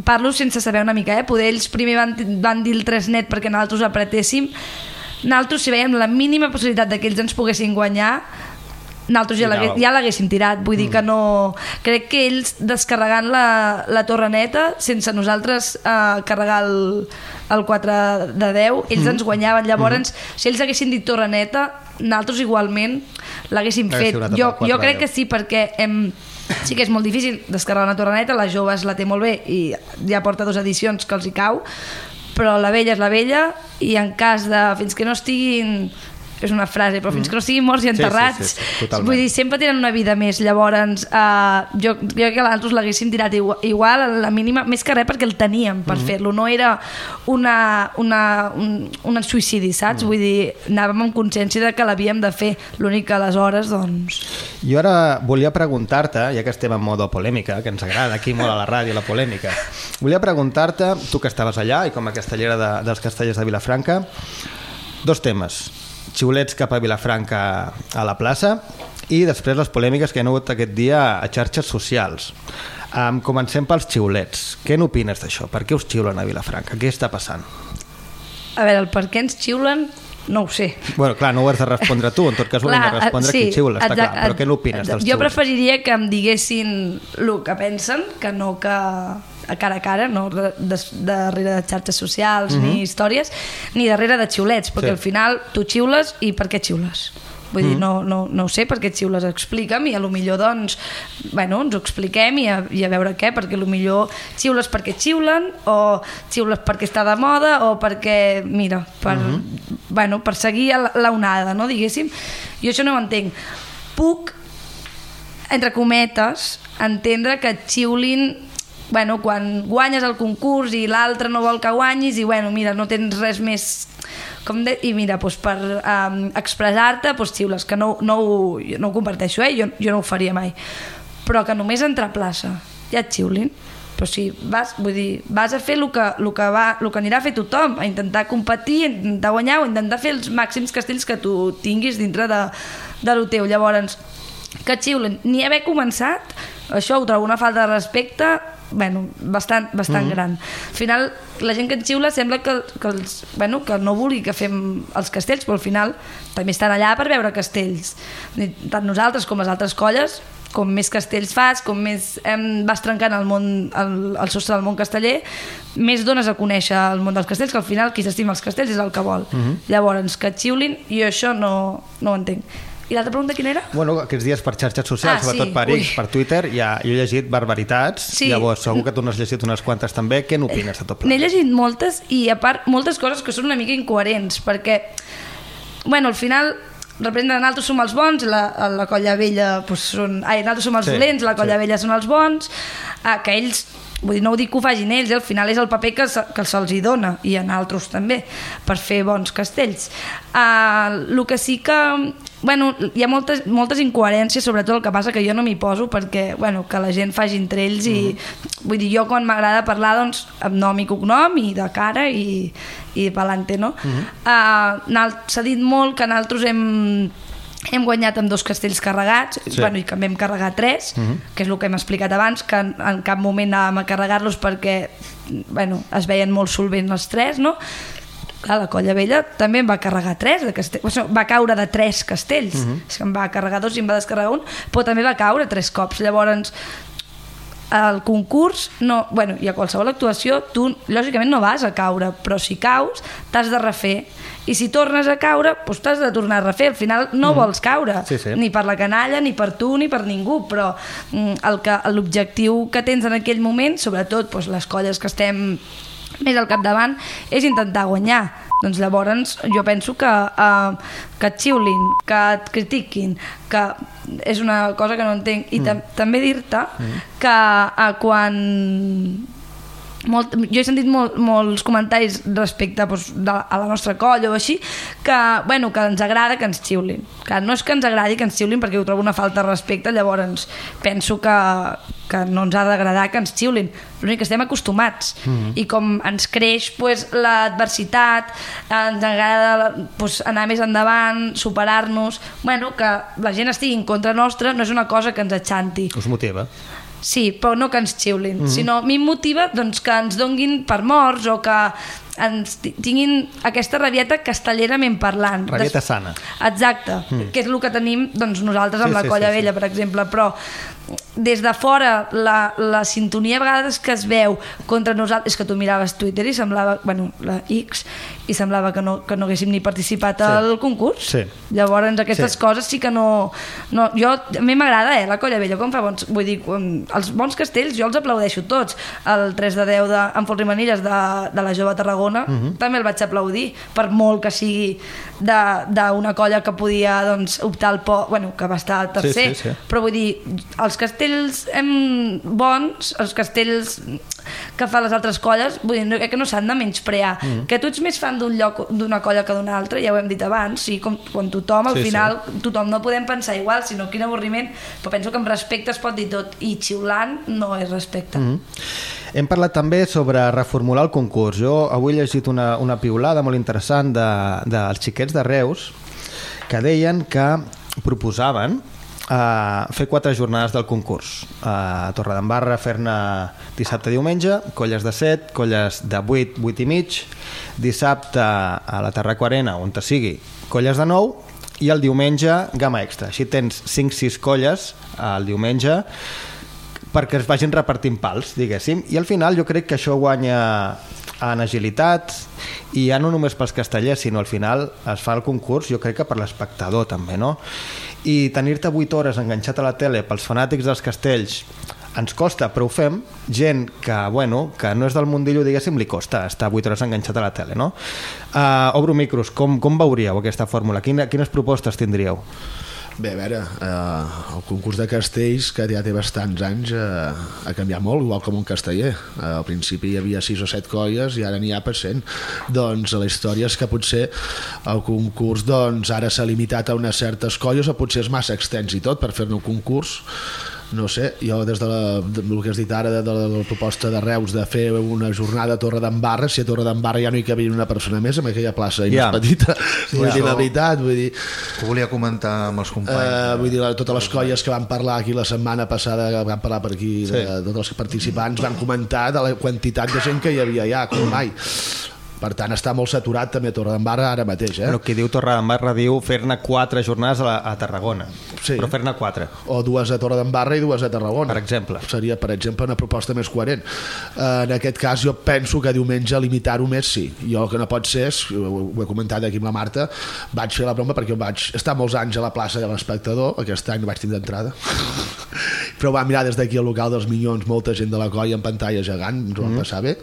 parlo sense saber una mica, eh? poder ells primer van, van dir el 3 net perquè nosaltres apretéssim nosaltres si veiem la mínima possibilitat de que ells ens poguessin guanyar nosaltres ja Tiràveu. l'hagué- ja tirat. Vull dir que no... crec que ells descarregant la, la torre neta sense nosaltres eh, carregar el, el 4 de 10 ells ens guanyaven, llavors si ells haguessin dit torre neta nosaltres igualment l'haguéssim fet. jo, el 4 jo crec 10. que sí perquè hem, sí que és molt difícil descarregar una torre neta, la joves la té molt bé i ja porta dues edicions que els hi cau però la vella és la vella i en cas de fins que no estiguin és una frase, però fins que no estiguin morts i Mm. sí, enterrats sí, sí, totalment. vull dir, sempre tenen una vida més llavors eh, jo, jo crec que l'altres l'haguéssim tirat igual, igual a la mínima, més que res perquè el teníem Mm. per fer-lo, no era una, una, un, un suïcidi Mm. saps? vull dir, anàvem amb consciència de que l'havíem de fer l'únic que aleshores doncs Jo ara volia preguntar-te, ja que estem en modo polèmica, que ens agrada aquí molt a la ràdio la polèmica, volia preguntar-te, tu que estaves allà i com a castellera de, dels castellers de Vilafranca, dos temes. Xiulets cap a Vilafranca a la plaça i després les polèmiques que hi ha hagut aquest dia a xarxes socials. Um, comencem pels xiulets. Què n'opines d'això? Per què us xiulen a Vilafranca? Què està passant? a veure, el per què ens xiulen no ho sé Bueno, clar, no ho has de respondre tu, en tot cas ho hem de respondre qui xiula, està clar. Però què n'opines dels Jo preferiria que em diguessin el que pensen, que no que a cara a cara, no de, de, darrere de xarxes socials, ni històries, ni darrere de xiulets, perquè Mhm. Sí. al final tu xiules i per què xiules? Vull Mhm. dir, no, no, no ho sé per què xiules, explica'm i a lo millor doncs, bueno, ens ho expliquem i a, i a veure què, perquè a lo millor xiules perquè xiulen o xiules perquè està de moda o perquè, mira, per, Mhm. bueno, per seguir a la- la onada, no, diguéssim. Jo això no ho entenc. Puc, entre cometes, entendre que et xiulin bueno, quan guanyes el concurs i l'altre no vol que guanyis i bueno, mira, no tens res més com de, i mira, doncs per um, expressar-te doncs xiules, que no, no, ho, no ho comparteixo, eh? jo, jo no ho faria mai però que només entrar a plaça ja et xiulin però si vas, vull dir, vas a fer el que, el, que va, el que anirà a fer tothom, a intentar competir, a intentar guanyar o intentar fer els màxims castells que tu tinguis dintre de, de lo teu. Llavors, que xiulen, ni haver començat, això ho trobo una falta de respecte bueno, bastant, bastant mm -hmm. gran. Al final, la gent que et xiula sembla que, que, els, bueno, que no vulgui que fem els castells, però al final també estan allà per veure castells. Tant nosaltres com les altres colles com més castells fas, com més em, vas trencant el, món, el, el sostre del món casteller, més dones a conèixer el món dels castells, que al final qui s'estima els castells és el que vol. Uh -huh. Llavors, que xiulin, jo això no, no ho entenc. I l'altra pregunta quina era? Bueno, aquests dies per xarxes socials, Ah, sobretot sí, per ui. X, per Twitter, ja, jo he llegit barbaritats, Sí. llavors segur que tu n'has llegit unes quantes també. Què n'opines de tot N'he plegat? llegit moltes i a part moltes coses que són una mica incoherents perquè, bueno, al final representen nosaltres som els bons, la, la colla vella doncs, són, ai, nosaltres som els Sí, dolents, la colla sí. vella són els bons, eh, que ells vull dir, no ho dic que ho facin ells, eh, al final és el paper que, se, que se'ls hi dona, i en altres també, per fer bons castells. Uh, el que sí que... Bueno, hi ha moltes, moltes incoherències, sobretot el que passa que jo no m'hi poso perquè, bueno, que la gent faci entre ells i, vull dir, jo quan m'agrada parlar, doncs, amb nom i cognom i de cara i, i pelante, no? Uh, S'ha dit molt que nosaltres hem hem guanyat amb dos castells carregats Sí. bueno, i que vam carregar tres uh -huh. que és el que hem explicat abans que en, en cap moment anàvem a carregar-los perquè bueno, es veien molt solvents els tres no? Clar, la colla vella també en va carregar tres de castells, o sigui, va caure de tres castells uh -huh. en va carregar dos i en va descarregar un però també va caure tres cops llavors al concurs, no, bueno, i a qualsevol actuació, tu lògicament no vas a caure, però si caus, t'has de refer. I si tornes a caure, doncs t'has de tornar a refer. Al final no mm. vols caure, Sí, sí. ni per la canalla, ni per tu, ni per ningú, però mm, el que l'objectiu que tens en aquell moment, sobretot doncs, les colles que estem més al capdavant, és intentar guanyar. Doncs llavors jo penso que, uh, que et xiulin, que et critiquin, que és una cosa que no entenc. I tam també dir-te que uh, quan molt, jo he sentit molt, molts comentaris respecte doncs, de, a la nostra colla o així que, bueno, que ens agrada que ens xiulin que no és que ens agradi que ens xiulin perquè ho trobo una falta de respecte llavors penso que, que no ens ha d'agradar que ens xiulin l'únic que estem acostumats Mm-hmm. i com ens creix pues, l'adversitat ens agrada pues, anar més endavant superar-nos bueno, que la gent estigui en contra nostra no és una cosa que ens atxanti Us motiva? Sí, però no que ens xiulin, mm. -hmm. sinó a mi em motiva doncs, que ens donguin per morts o que ens ti- tinguin aquesta rabieta castellerament parlant. Rabieta Des- sana. Exacte, mm. que és el que tenim doncs, nosaltres amb Sí, la sí, colla sí, sí. vella, per exemple, però des de fora la, la sintonia a vegades que es veu contra nosaltres, és que tu miraves Twitter i semblava, bueno, la X, i semblava que no, que no haguéssim ni participat Sí. al concurs. Sí. Llavors aquestes Sí. coses sí que no... no jo, a mi m'agrada, eh, la Colla Vella, com fa bons... Vull dir, els bons castells jo els aplaudeixo tots. El 3 de 10 de, amb Folri Manilles de, de la Jove Tarragona Mhm. també el vaig aplaudir, per molt que sigui d'una colla que podia doncs, optar al po... Bueno, que va estar tercer, sí, sí. però vull dir, els castells em, bons, els castells que fan les altres colles, vull dir, no, crec que no s'han de menysprear. Mm. Que tu ets més fan d'un lloc, d'una colla que d'una altra, ja ho hem dit abans, sí, com quan tothom, al Sí, sí, sí. final, tothom no podem pensar igual, sinó quin avorriment, però penso que amb respecte es pot dir tot, i xiulant no és respecte. Mm. Hem parlat també sobre reformular el concurs. Jo avui he llegit una, una piulada molt interessant de, dels xiquets de Reus que deien que proposaven uh, fer quatre jornades del concurs. Uh, a Torredembarra fer-ne dissabte i diumenge, colles de 7, colles de 8, 8 i mig, dissabte a la Terraco Arena, on te sigui, colles de 9, i el diumenge gamma extra. Així tens 5-6 colles el diumenge perquè es vagin repartint pals, diguéssim, i al final jo crec que això guanya en agilitat i ja no només pels castellers, sinó al final es fa el concurs, jo crec que per l'espectador també, no? I tenir-te 8 hores enganxat a la tele pels fanàtics dels castells ens costa, però ho fem, gent que, bueno, que no és del mundillo, diguéssim, li costa estar 8 hores enganxat a la tele, no? Uh, obro micros, com, com veuríeu aquesta fórmula? Quina, quines propostes tindríeu? Bé, a veure, eh, el concurs de castells, que ja té bastants anys, eh, ha canviat molt, igual com un casteller. Eh, al principi hi havia 6 o 7 colles i ara n'hi ha per 100. Doncs la història és que potser el concurs doncs, ara s'ha limitat a unes certes colles o potser és massa extens i tot per fer-ne un concurs no sé, jo des de, la, de el que has dit ara de, de, la proposta de Reus de fer una jornada a Torre d'Embarra si a Torre d'Embarra ja no hi cabia una persona més en aquella plaça i Ja. més petita vull Ja. dir la veritat vull dir, Ho volia comentar amb els companys. Uh, vull dir, la- totes les colles que van parlar aquí la setmana passada, que van parlar per aquí, Sí. sí. de, tots els participants, van comentar de la quantitat de gent que hi havia ja, com mai. Per tant, està molt saturat també Torredembarra ara mateix, eh? Però qui diu Torredembarra diu fer-ne quatre jornades a, la, a Tarragona. Sí. Però fer-ne quatre. o dues a Torredembarra i dues a Tarragona. Per exemple. Seria, per exemple, una proposta més coherent. Eh, en aquest cas, jo penso que diumenge limitar-ho més sí. Jo el que no pot ser és, ho, he comentat aquí amb la Marta, vaig fer la broma perquè vaig estar molts anys a la plaça de l'espectador, aquest any no vaig tindre entrada, <laughs> però va mirar des d'aquí al local dels Minyons molta gent de la colla en pantalla gegant, ens ho vam passar bé,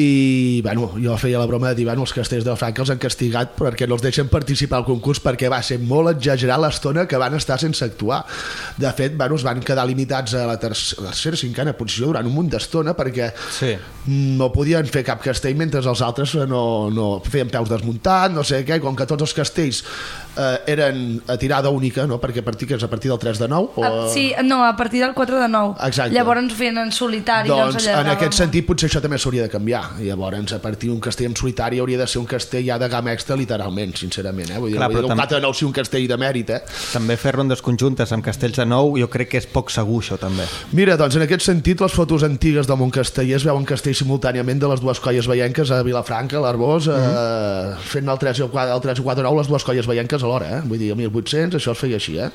i bueno, jo feia la broma de dir bueno, els castells del Franca els han castigat perquè no els deixen participar al concurs perquè va ser molt exagerar l'estona que van estar sense actuar de fet bueno, es van quedar limitats a la tercera, tercera cinquena posició durant un munt d'estona perquè Sí. no podien fer cap castell mentre els altres no, no feien peus desmuntats, no sé què, com que tots els castells eh, eren a tirada única, no? perquè a partir, que és a partir del 3 de 9 o... Ah, Sí, no, a partir del 4 de 9. Exacte. Llavors ens feien en solitari. doncs en aquest sentit potser això també s'hauria de canviar i llavors a partir d'un castell en solitari hauria de ser un castell ja de gamma extra literalment, sincerament eh? vull dir, Clar, vull dir un tam- 4 de 9 sí un castell de mèrit eh? També fer rondes conjuntes amb castells de nou jo crec que és poc segur això també. Mira, doncs en aquest sentit les fotos antigues del món casteller es veuen castells simultàniament de les dues colles veienques a Vilafranca, a l'Arbós, eh, fent el 3 i el 4, el 3 i 4 9, les dues colles veienques 1800 alhora, eh? vull dir, el 1800 això es feia així. Eh?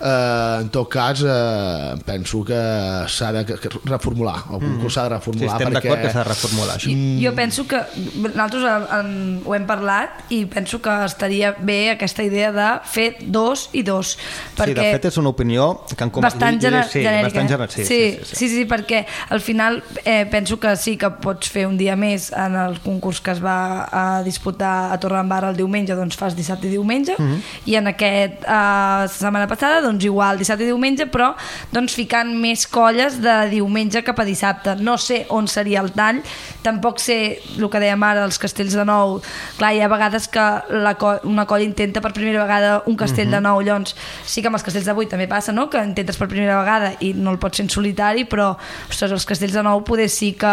Eh, en tot cas, eh, penso que s'ha de reformular, el concurs s'ha de Sí, reformular estem perquè... d'acord que s'ha de reformular això. I, jo penso que nosaltres en, en, ho hem parlat i penso que estaria bé aquesta idea de fer dos i dos Sí, de fet és una opinió que en com... bastant, gener sí, genèrica. Bastant eh? gener... sí, sí, sí, sí, sí, sí, perquè al final eh, penso que sí que pots fer un dia més en el concurs que es va a disputar a Torredembarra el diumenge, doncs fas dissabte i diumenge, Mhm. i en aquest eh, setmana passada, doncs igual dissabte i diumenge, però doncs ficant més colles de diumenge cap a dissabte. No sé on seria el tall, tampoc sé el que dèiem ara, els castells de nou. Clar, hi ha vegades que la co una colla intenta per primera vegada un castell Mhm. de nou, llavors sí que amb els castells d'avui també passa, no?, que intentes per primera vegada i no el pots fer en solitari, però, ostres, els castells de nou poder sí que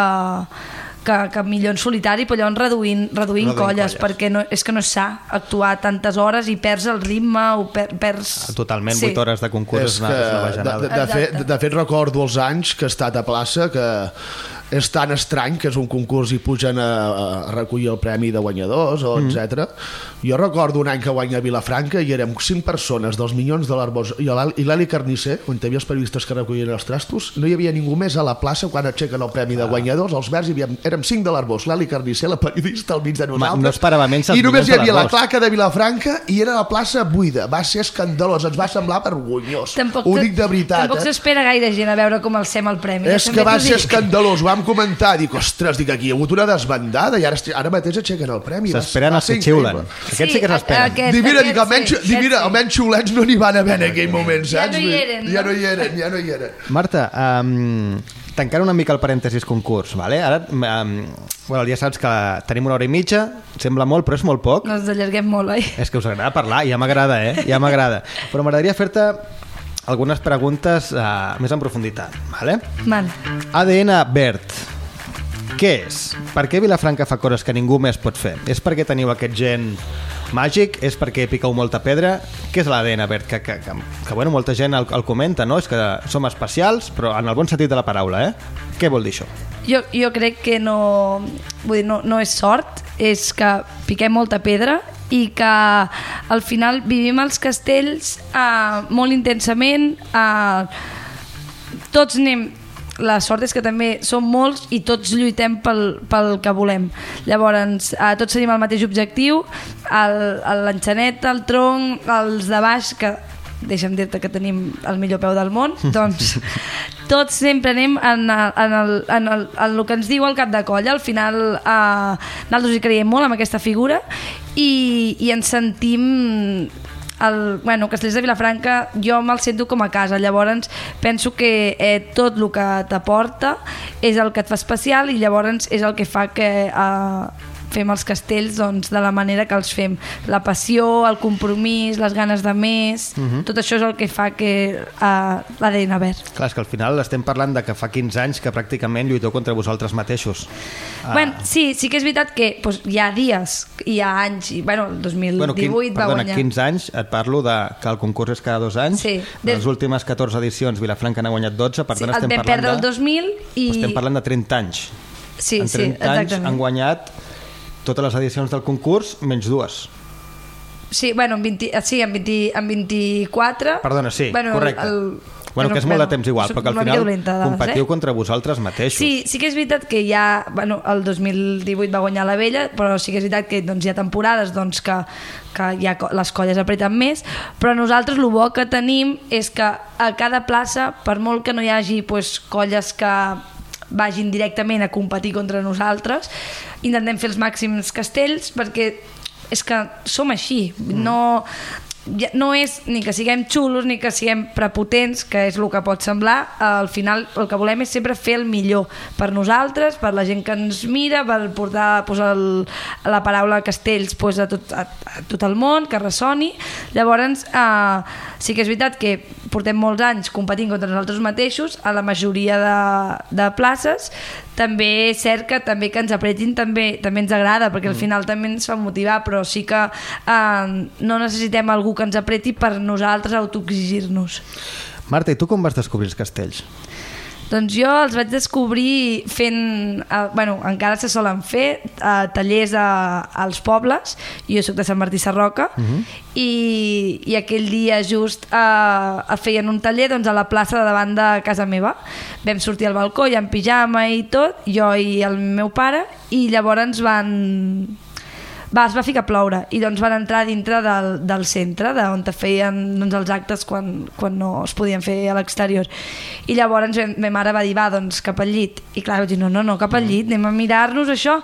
que, que millor en solitari, però llavors reduint, reduint, Reduint colles, colles. perquè no, és que no és sa actuar tantes hores i perds el ritme o per, perds... Totalment, 8 hores de concurs és, és una, que, és una de, de, de, fet, de fet recordo els anys que he estat a plaça que és tan estrany que és un concurs i pugen a, a recollir el premi de guanyadors o Mm. etc. Jo recordo un any que guanya Vilafranca i érem cinc persones dels Minyons de l'Arbós i l'Ali- Carnisser, on hi havia els periodistes que recollien els trastos, no hi havia ningú més a la plaça quan aixequen el premi de Ah. guanyadors, els verds hi havia, érem cinc de l'Arbós, l'Eli Carnisser, la periodista al mig de nosaltres, no esperava menys els i només hi havia la claca de Vilafranca i era la plaça buida, va ser escandalós, ens va semblar vergonyós, Tampoc, ho dic de veritat, Tampoc eh? s'espera gaire gent a veure com alcem el premi. És que va ser escandalós, ho vam comentar, dic, ostres, dic, aquí hi ha hagut una desbandada i ara, ara mateix aixequen el premi. S'esperen els que ser xiulen. Aquests sí que s'esperen. Dic, mira, dic, almenys, sí, dic, mira, almenys xiulets no n'hi van haver en aquell moment, Ja saps? no hi eren, Ja no? no hi eren, ja no hi eren. Marta, um, tancant una mica el parèntesis concurs, vale? ara um, bueno, ja saps que tenim una hora i mitja, sembla molt però és molt poc, No ens allarguem molt, oi? és que us agrada parlar, ja m'agrada, eh? Ja m'agrada. Però m'agradaria fer-te algunes preguntes uh, més en profunditat, vale? Man. ADN verd. Què és? Per què Vilafranca fa coses que ningú més pot fer? És perquè teniu aquest gen màgic? És perquè piqueu molta pedra? Què és l'ADN verd? Que, que, que, que bueno, molta gent el, el comenta, no? És que som especials, però en el bon sentit de la paraula, eh? Què vol dir això? Jo, jo crec que no, vull dir, no, no és sort, és que piquem molta pedra i que al final vivim els castells eh, molt intensament, eh, tots anem la sort és que també som molts i tots lluitem pel, pel que volem. Llavors, eh, tots tenim el mateix objectiu, el- el- el, tronc, els de baix, que deixa'm dir-te que tenim el millor peu del món, <laughs> doncs tots sempre anem en, el, en, el, en, el, en el que ens diu el cap de colla. Al final, eh, nosaltres hi creiem molt amb aquesta figura i, i ens sentim el, bueno, Castells de Vilafranca jo me'l sento com a casa llavors penso que eh, tot el que t'aporta és el que et fa especial i llavors és el que fa que eh, fem els castells doncs, de la manera que els fem la passió, el compromís les ganes de més, tot això és el que fa que eh, l'ADN verd Clar, que al final estem parlant de que fa 15 anys que pràcticament lluiteu contra vosaltres mateixos. Ah. Bueno, sí, sí que és veritat que doncs, hi ha dies, hi ha anys, i, bueno, el 2018 Bueno, quin, va perdona, guanyar. 15 anys, et parlo de que el concurs és cada dos anys. Sí. De les últimes 14 edicions, Vilafranca n'ha guanyat 12, per Sí, tant estem parlant perdre el de... 2000 i... Estem parlant de 30 anys. Sí, en sí, 30 anys exactament. han guanyat totes les edicions del concurs menys dues. Sí, bueno, en, 20, eh, sí, en, 20, en 24... Perdona, sí, correcte. El, Bueno, que és molt de temps igual, que al final dolenta competiu eh? contra vosaltres mateixos. Sí, sí que és veritat que ja... Bueno, el 2018 va guanyar la vella, però sí que és veritat que doncs, hi ha temporades doncs, que, que ja les colles apreten més, però nosaltres el bo que tenim és que a cada plaça, per molt que no hi hagi pues, colles que vagin directament a competir contra nosaltres, intentem fer els màxims castells perquè és que som així, no ja, no és ni que siguem xulos ni que siguem prepotents, que és el que pot semblar, al final el que volem és sempre fer el millor per nosaltres, per la gent que ens mira, per portar posar el, la paraula castells pues, a, tot, a, a tot el món, que ressoni. Llavors, eh, sí que és veritat que portem molts anys competint contra nosaltres mateixos a la majoria de, de places, també és cert que també que ens apretin també, també ens agrada, perquè al final també ens fa motivar, però sí que eh, no necessitem algú que ens apreti per nosaltres autoexigir-nos. Marta, i tu com vas descobrir els castells? Doncs jo els vaig descobrir fent, eh, bueno, encara se solen fer eh, tallers a, als pobles, jo sóc de Sant Martí Sarroca, uh -huh. i, i aquell dia just eh, feien un taller doncs, a la plaça de davant de casa meva. Vam sortir al balcó ja en pijama i tot, jo i el meu pare, i llavors ens van va, es va ficar a ploure. I doncs van entrar dintre del, del centre de on feien doncs, els actes quan, quan no es podien fer a l'exterior. I llavors ma mare va dir va doncs cap al llit. I clar vaig dir no, no, no cap al llit anem a mirar-nos això.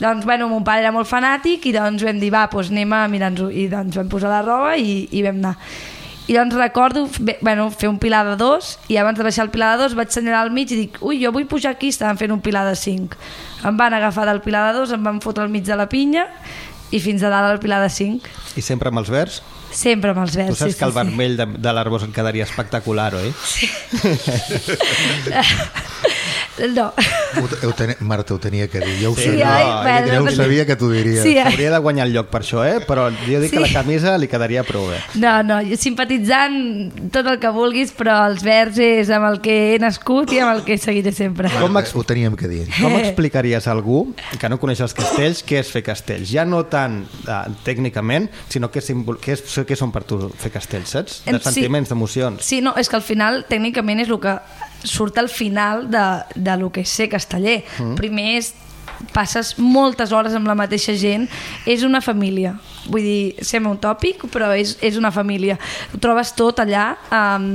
Doncs bueno, mon pare era molt fanàtic i doncs vam dir va, doncs anem a mirar-nos i doncs vam posar la roba i, i vam anar. I doncs recordo bé, bueno, fer un pilar de dos i abans de baixar el pilar de dos vaig senyalar al mig i dic, ui, jo vull pujar aquí, estaven fent un pilar de cinc em van agafar del pilar de dos, em van fotre al mig de la pinya i fins a dalt al pilar de cinc I sempre amb els verds? sempre amb els Tu verds saps sí, que el sí, sí. vermell de, de l'arbós en quedaria espectacular, oi? <laughs> <laughs> no Ho, ho ten... Marta, ho tenia que dir. Jo ho Sí, sabia. ai, no, bueno, ja ho perquè- sabia que t'ho diria. Sí, eh? Hauria de guanyar el lloc per això, eh? Però jo dic Sí. que la camisa li quedaria prou bé. No, no, jo simpatitzant tot el que vulguis, però els verds és amb el que he nascut i amb el que seguiré sempre. Com Marta, ho teníem que dir. Com explicaries a algú que no coneix els castells què és fer castells? Ja no tant uh, tècnicament, sinó què, simbol... què, és, què són per tu fer castells, saps? De Sí. sentiments, d'emocions. Sí, no, és que al final, tècnicament, és el que surt al final de, de lo que ser casteller. Mm. Primer és passes moltes hores amb la mateixa gent, és una família. Vull dir, sembla un tòpic, però és, és una família. Ho trobes tot allà, um,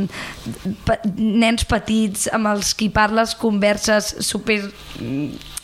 pe nens petits amb els qui parles, converses super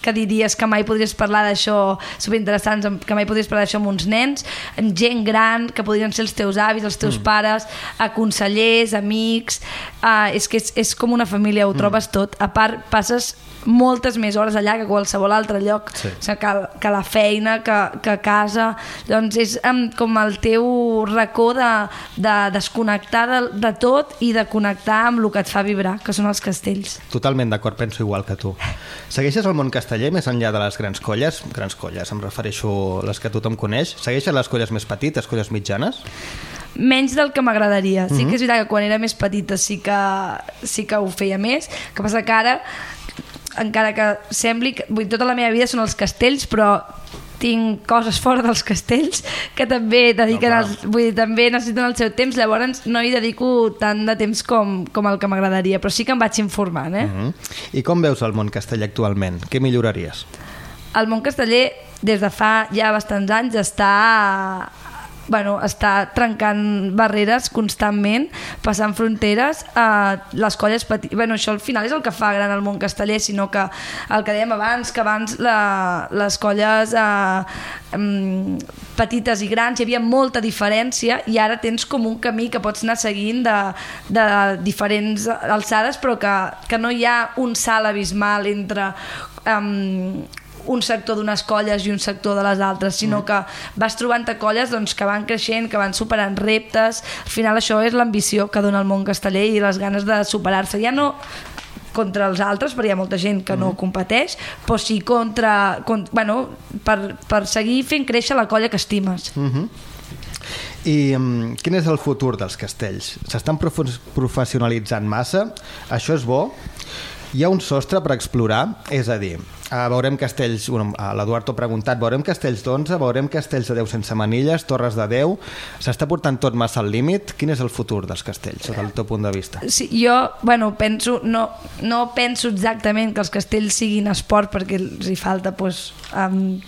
que diries que mai podries parlar d'això superinteressants, que mai podries parlar d'això amb uns nens, amb gent gran, que podrien ser els teus avis, els teus mm. pares, a consellers, amics... Uh, és que és, és com una família, ho trobes tot. A part, passes moltes més hores allà que a qualsevol altre lloc Sí. o sigui, que, que la feina, que, que casa doncs és um, com el teu racó de, de desconnectar de, de tot i de connectar amb el que et fa vibrar, que són els castells Totalment d'acord, penso igual que tu. Segueixes el món casteller més enllà de les grans colles? Grans colles, em refereixo a les que tothom coneix. Segueixes les colles més petites, colles mitjanes? menys del que m'agradaria. Sí que és veritat que quan era més petita sí que, sí que ho feia més, que passa que ara, encara que sembli que vull, tota la meva vida són els castells, però tinc coses fora dels castells que també dediquen No, els, vull dir, també necessiten el seu temps, llavors no hi dedico tant de temps com, com el que m'agradaria, però sí que em vaig informant, eh? Mm. I com veus el món casteller actualment? Què milloraries? el món casteller des de fa ja bastants anys està bueno, està trencant barreres constantment, passant fronteres a les colles petites. Bueno, això al final és el que fa gran el món casteller, sinó que el que dèiem abans, que abans la, les colles eh, em, petites i grans hi havia molta diferència i ara tens com un camí que pots anar seguint de, de diferents alçades però que, que no hi ha un salt abismal entre um, un sector d'unes colles i un sector de les altres, sinó que vas trobant-te colles doncs, que van creixent, que van superant reptes. Al final això és l'ambició que dona el món casteller i les ganes de superar-se. Ja no contra els altres, perquè hi ha molta gent que no competeix, però sí contra, contra bueno, per, per seguir fent créixer la colla que estimes. I um, quin és el futur dels castells? S'estan profe professionalitzant massa? Això és bo? Hi ha un sostre per explorar? És a dir, uh, veurem castells... Bueno, uh, L'Eduard t'ho ha preguntat. Veurem castells d'11, veurem castells de 10 sense manilles, torres de 10... S'està portant tot massa al límit? Quin és el futur dels castells, sota el teu punt de vista? Sí, jo, bueno, penso, no, no penso exactament que els castells siguin esport perquè els hi falta pues, um,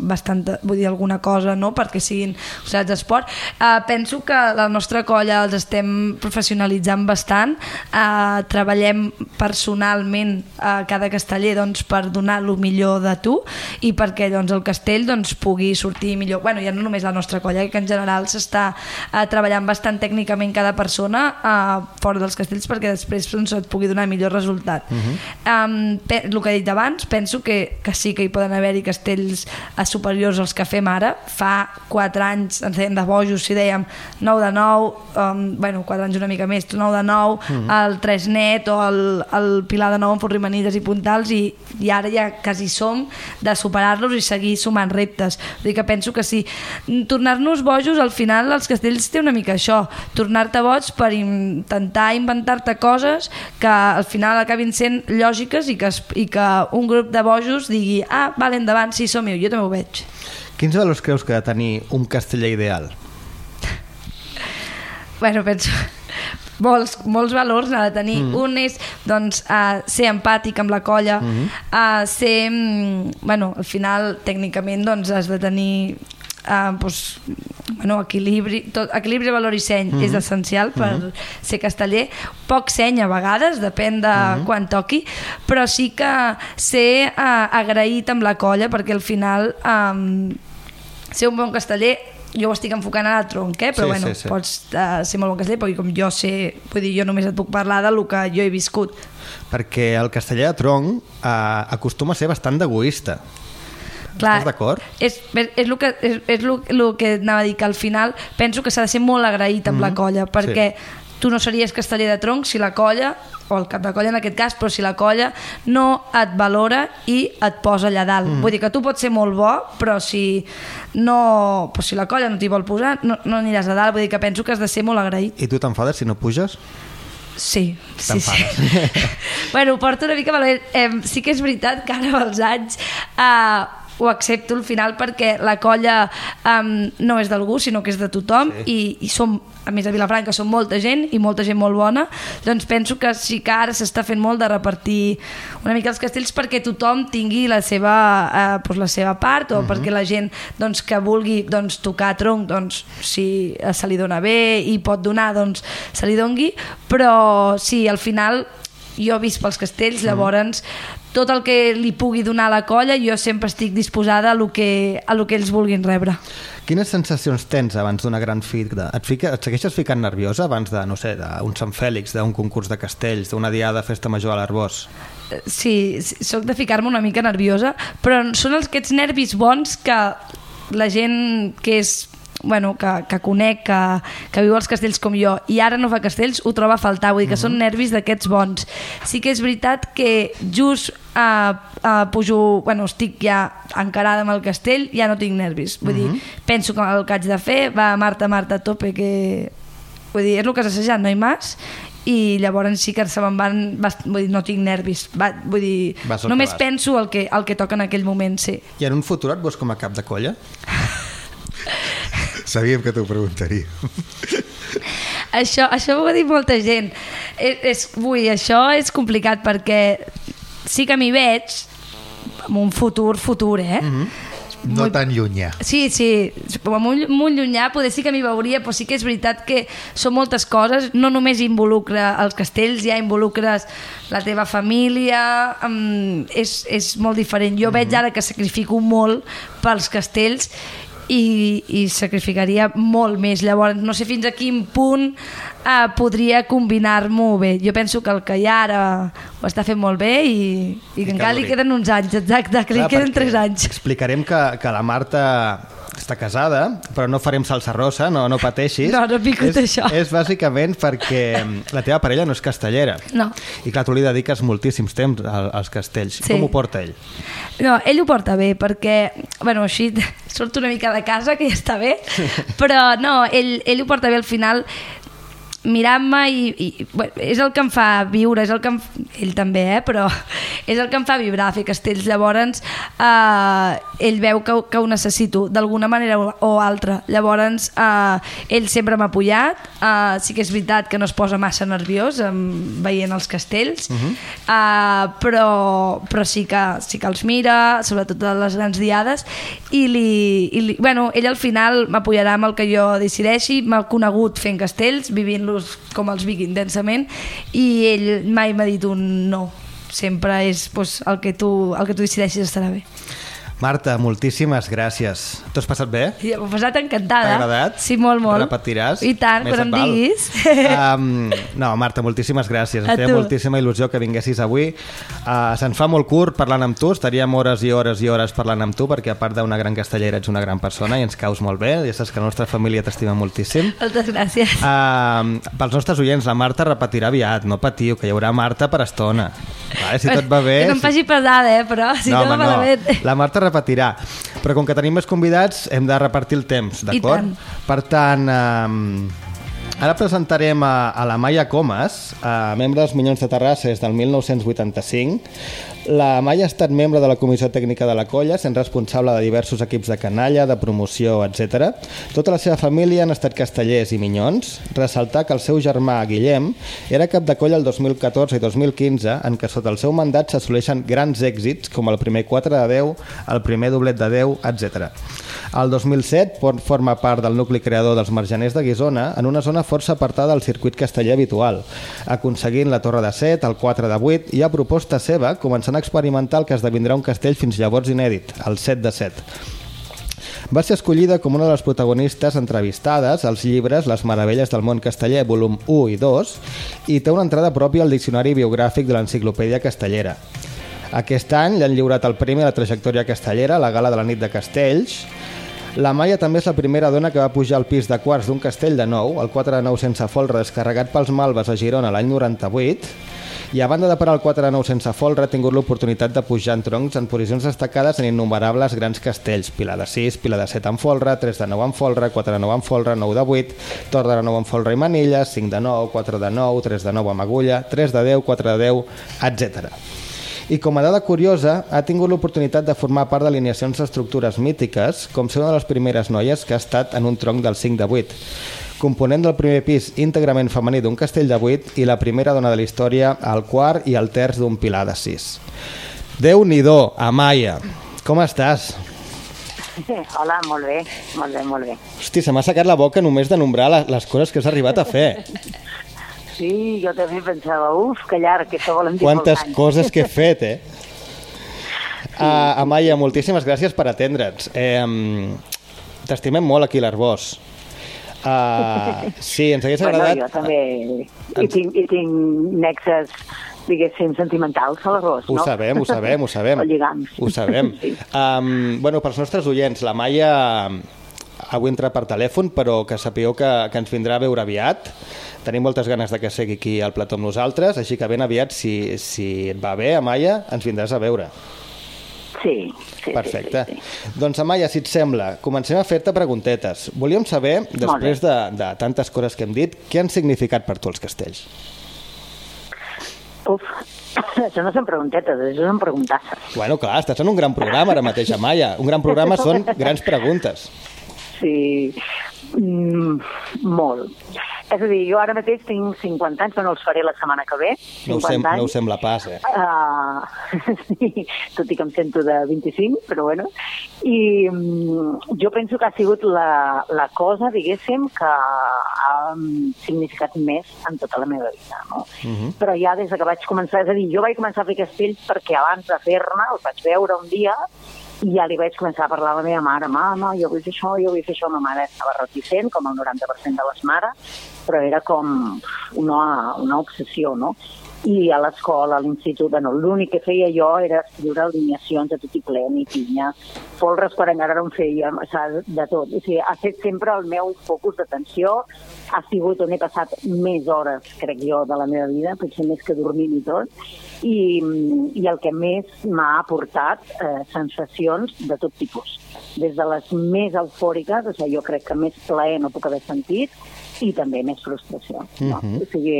bastant, vull dir, alguna cosa, no?, perquè siguin usats d'esport. Uh, penso que la nostra colla els estem professionalitzant bastant, uh, treballem personalment a cada casteller doncs, per donar el millor de tu i perquè doncs, el castell doncs, pugui sortir millor. Bueno, ja no només la nostra colla, que en general s'està uh, treballant bastant tècnicament cada persona uh, fora dels castells perquè després doncs, et pugui donar millor resultat. Uh -huh. um, el que he dit abans, penso que, que sí que hi poden haver-hi castells uh, superiors als que fem ara. Fa 4 anys ens deien de bojos si dèiem 9 de 9, um, bueno, 4 anys una mica més, 9 de 9, uh -huh. el 3 net o el, el Pilar de 9 amb Forrimanides i Puntals i, i ara ja quasi som de superar-los i seguir sumant reptes. Vull dir que penso que sí. Tornar-nos bojos, al final els castells té una mica això, tornar-te boig per intentar inventar-te coses que al final acabin sent lògiques i que, i que un grup de bojos digui ah, vale, endavant, sí, som-hi, jo també ho veig. Quins valors creus que ha de tenir un casteller ideal? Bueno, penso molts, molts valors n'ha de tenir. Mm. Un és doncs, uh, ser empàtic amb la colla, mm -hmm. uh, ser... mm, Bueno, al final, tècnicament, doncs, has de tenir uh, doncs, bueno, equilibri, tot, equilibri valor i seny mm -hmm. és essencial per mm -hmm. ser casteller. Poc seny a vegades, depèn de mm -hmm. quan toqui, però sí que ser uh, agraït amb la colla perquè al final um, ser un bon casteller jo ho estic enfocant a la tronc, eh? però Sí, bueno, sí, sí. pots uh, ser molt bon casteller perquè com jo sé, vull dir, jo només et puc parlar de lo que jo he viscut. Perquè el casteller de tronc eh, acostuma a ser bastant egoista. Estàs d'acord? És, és, és, el que, és, és lo, lo que anava a dir, que al final penso que s'ha de ser molt agraït amb mm -hmm. la colla, perquè sí. Tu no series casteller de tronc si la colla, o el cap de colla en aquest cas, però si la colla no et valora i et posa allà dalt. Mm. Vull dir que tu pots ser molt bo, però si, no, però si la colla no t'hi vol posar, no, no aniràs a dalt. Vull dir que penso que has de ser molt agraït. I tu t'enfades si no puges? Sí, sí, sí. <laughs> Bueno, porto una mica malament. Eh, sí que és veritat que ara amb els anys eh, ho accepto al final perquè la colla um, no és d'algú sinó que és de tothom sí. i, i som, a més a Vilafranca som molta gent i molta gent molt bona doncs penso que sí que ara s'està fent molt de repartir una mica els castells perquè tothom tingui la seva, eh, doncs la seva part o uh -huh. perquè la gent doncs, que vulgui doncs, tocar tronc doncs, si eh, se li dona bé i pot donar doncs se li dongui però sí, al final jo he vist pels castells, llavors tot el que li pugui donar a la colla jo sempre estic disposada a lo que, a lo que ells vulguin rebre. Quines sensacions tens abans d'una gran fita? Et, fica, et segueixes ficant nerviosa abans de, no sé, d'un Sant Fèlix, d'un concurs de castells, d'una diada de festa major a l'Arbós? Eh, Sí, sóc de ficar-me una mica nerviosa, però són els, aquests nervis bons que la gent que és bueno, que, que conec, que, que viu als castells com jo i ara no fa castells, ho troba a faltar vull dir que són nervis d'aquests bons sí que és veritat que just uh, uh, pujo, bueno, estic ja encarada amb el castell, ja no tinc nervis vull dir, penso que el que haig de fer va Marta, Marta, a tope que vull dir, és el que has assajat, no hi més i llavors sí que se me'n van vull dir, no tinc nervis va, vull dir, Vas només vas. penso el que, el que toca en aquell moment sí. I en un futur et veus com a cap de colla? <laughs> Sabíem que t'ho preguntaria. Això, això m'ho ha dit molta gent. És, és, ui, això és complicat perquè sí que m'hi veig en un futur, futur, eh? Mm -hmm. No tan llunyà. Sí, sí, molt, molt llunyà poder sí que m'hi veuria, però sí que és veritat que són moltes coses, no només involucra els castells, ja involucres la teva família, um, és, és molt diferent. Jo veig ara que sacrifico molt pels castells i, i sacrificaria molt més. Llavors, no sé fins a quin punt eh, podria combinar-m'ho bé. Jo penso que el que hi ha ara ho està fent molt bé i, i que que encara li queden uns anys, exacte, que li Clar, queden perquè 3 anys. Explicarem que, que la Marta està casada, però no farem salsa rosa, no, no pateixis. No, no vingut és, això. És bàsicament perquè la teva parella no és castellera. No. I clar, tu li dediques moltíssims temps al- als castells. Sí. Com ho porta ell? No, ell ho porta bé perquè, bueno, així <laughs> surt una mica de casa, que ja està bé, <laughs> però no, ell, ell ho porta bé al final mirant-me i, i bueno, és el que em fa viure, és el que em, ell també, eh, però <laughs> és el que em fa vibrar fer castells, llavors eh, ell veu que, que ho necessito d'alguna manera o, altra, llavors eh, ell sempre m'ha apoyat, eh, sí que és veritat que no es posa massa nerviós em, veient els castells, uh -huh. eh, però, però sí, que, sí que els mira, sobretot a les grans diades, i, li, i li, bueno, ell al final m'apoyarà amb el que jo decideixi, m'ha conegut fent castells, vivint-los com els vic intensament, i ell mai m'ha dit un no, sempre és pues, el, que tu, el que tu decideixis estarà bé. Marta, moltíssimes gràcies. T'ho has passat bé? I m'ho he passat encantada. T'ha agradat? Sí, molt, molt. Repetiràs? I tant, Més quan em val. diguis. Um, no, Marta, moltíssimes gràcies. A feia tu. moltíssima il·lusió que vinguessis avui. Uh, Se'n fa molt curt parlant amb tu, estaríem hores i hores i hores parlant amb tu, perquè a part d'una gran castellera ets una gran persona i ens caus molt bé. Ja saps que la nostra família t'estima moltíssim. Moltes gràcies. Uh, pels nostres oients, la Marta repetirà aviat, no patiu, que hi haurà Marta per estona. Vale, si <laughs> tot va bé... Que no em faci pesada, eh, però si no, home, no. La Marta repetirà. Però com que tenim més convidats, hem de repartir el temps, d'acord? Per tant, um, Ara presentarem a, a la Maia Comas, a membre dels Minyons de Terrassa des del 1985. La Maia ha estat membre de la Comissió Tècnica de la colla, sent responsable de diversos equips de canalla, de promoció, etc. Tota la seva família han estat castellers i minyons. Ressaltar que el seu germà Guillem era cap de colla el 2014 i 2015, en què sota el seu mandat s'assoleixen grans èxits, com el primer 4 de 10, el primer doblet de 10, etc. El 2007 por- forma part del nucli creador dels Marjaners de Guisona en una zona força apartada del circuit casteller habitual, aconseguint la torre de 7, el 4 de 8 i a proposta seva començant a experimentar el que esdevindrà un castell fins llavors inèdit, el 7 de 7. Va ser escollida com una de les protagonistes entrevistades als llibres Les meravelles del món casteller, volum 1 i 2, i té una entrada pròpia al diccionari biogràfic de l'enciclopèdia castellera. Aquest any li han lliurat el Premi a la trajectòria castellera a la Gala de la nit de Castells. La Maia també és la primera dona que va pujar al pis de quarts d'un castell de nou, el 4 de 9 sense folre descarregat pels Malves a Girona l'any 98, i a banda de parar el 4 de 9 sense folre, ha tingut l'oportunitat de pujar en troncs en posicions destacades en innumerables grans castells, Pilar de 6, Pilar de 7 en folre, 3 de 9 en folre, 4 de 9 en folre, 9 de 8, Tor de 9 en folre i manilles, 5 de 9, 4 de 9, 3 de 9 amb agulla, 3 de 10, 4 de 10, etc. I com a dada curiosa, ha tingut l'oportunitat de formar part d'alineacions d'estructures mítiques, com ser una de les primeres noies que ha estat en un tronc del 5 de 8, component del primer pis íntegrament femení d'un castell de 8 i la primera dona de la història al quart i al terç d'un pilar de 6. Déu-n'hi-do, Amaya, com estàs? <laughs> Hola, molt bé, molt bé, molt bé. Hosti, se m'ha sacat la boca només de nombrar les coses que has arribat a fer. <laughs> Sí, jo també pensava, uf, que llarg, que això volen dir Quantes coses que he <laughs> fet, eh? Uh, Amaya, moltíssimes gràcies per atendre'ns. Eh, T'estimem molt aquí a l'Arbós. Uh, <laughs> sí, ens hagués Bueno, agradat... jo també hi tinc, hi tinc nexes, diguéssim, sentimentals a l'arròs, Ho no? sabem, ho sabem, ho sabem. <laughs> O lligams. Ho sabem. Sí. Um, bueno, pels nostres oients, la Maia avui entra per telèfon, però que sapigueu que, que ens vindrà a veure aviat. Tenim moltes ganes de que segui aquí al plató amb nosaltres, així que ben aviat, si, si et va bé, Amaya, ens vindràs a veure. Sí, sí, Perfecte. sí, sí, Doncs, Amaya, si et sembla, comencem a fer-te preguntetes. Volíem saber, després de, de tantes coses que hem dit, què han significat per tu els castells? sí. Uf, <coughs> això no són preguntetes, això són preguntasses. Bueno, clar, estàs en un gran programa ara mateix, Amaya. Un gran programa <laughs> són grans preguntes. Sí, mm, molt. És a dir, jo ara mateix tinc 50 anys, però no els faré la setmana que ve. No ho, 50 sem no ho anys. sembla pas, eh? Uh, <laughs> sí, tot i que em sento de 25, però bueno. I um, jo penso que ha sigut la, la cosa, diguéssim, que ha um, significat més en tota la meva vida, no? Mhm. Però ja des de que vaig començar, és a dir, jo vaig començar a fer castells perquè abans de fer-ne els vaig veure un dia i ja li vaig començar a parlar a la meva mare, mama, jo vull fer això, jo vull fer això, ma mare estava reticent, com el 90% de les mares, però era com una, una obsessió, no? I a l'escola, a l'institut, bueno, l'únic que feia jo era escriure alineacions de tot i ple, ni pinya, folres per encara on feia, o sigui, de tot. O sigui, ha fet sempre el meu focus d'atenció, ha sigut on he passat més hores, crec jo, de la meva vida, potser més que dormint i tot, i, i el que més m'ha aportat eh, sensacions de tot tipus. Des de les més eufòriques, o sigui, jo crec que més plaer no puc haver sentit, i també més frustració. No? Mhm. O sigui,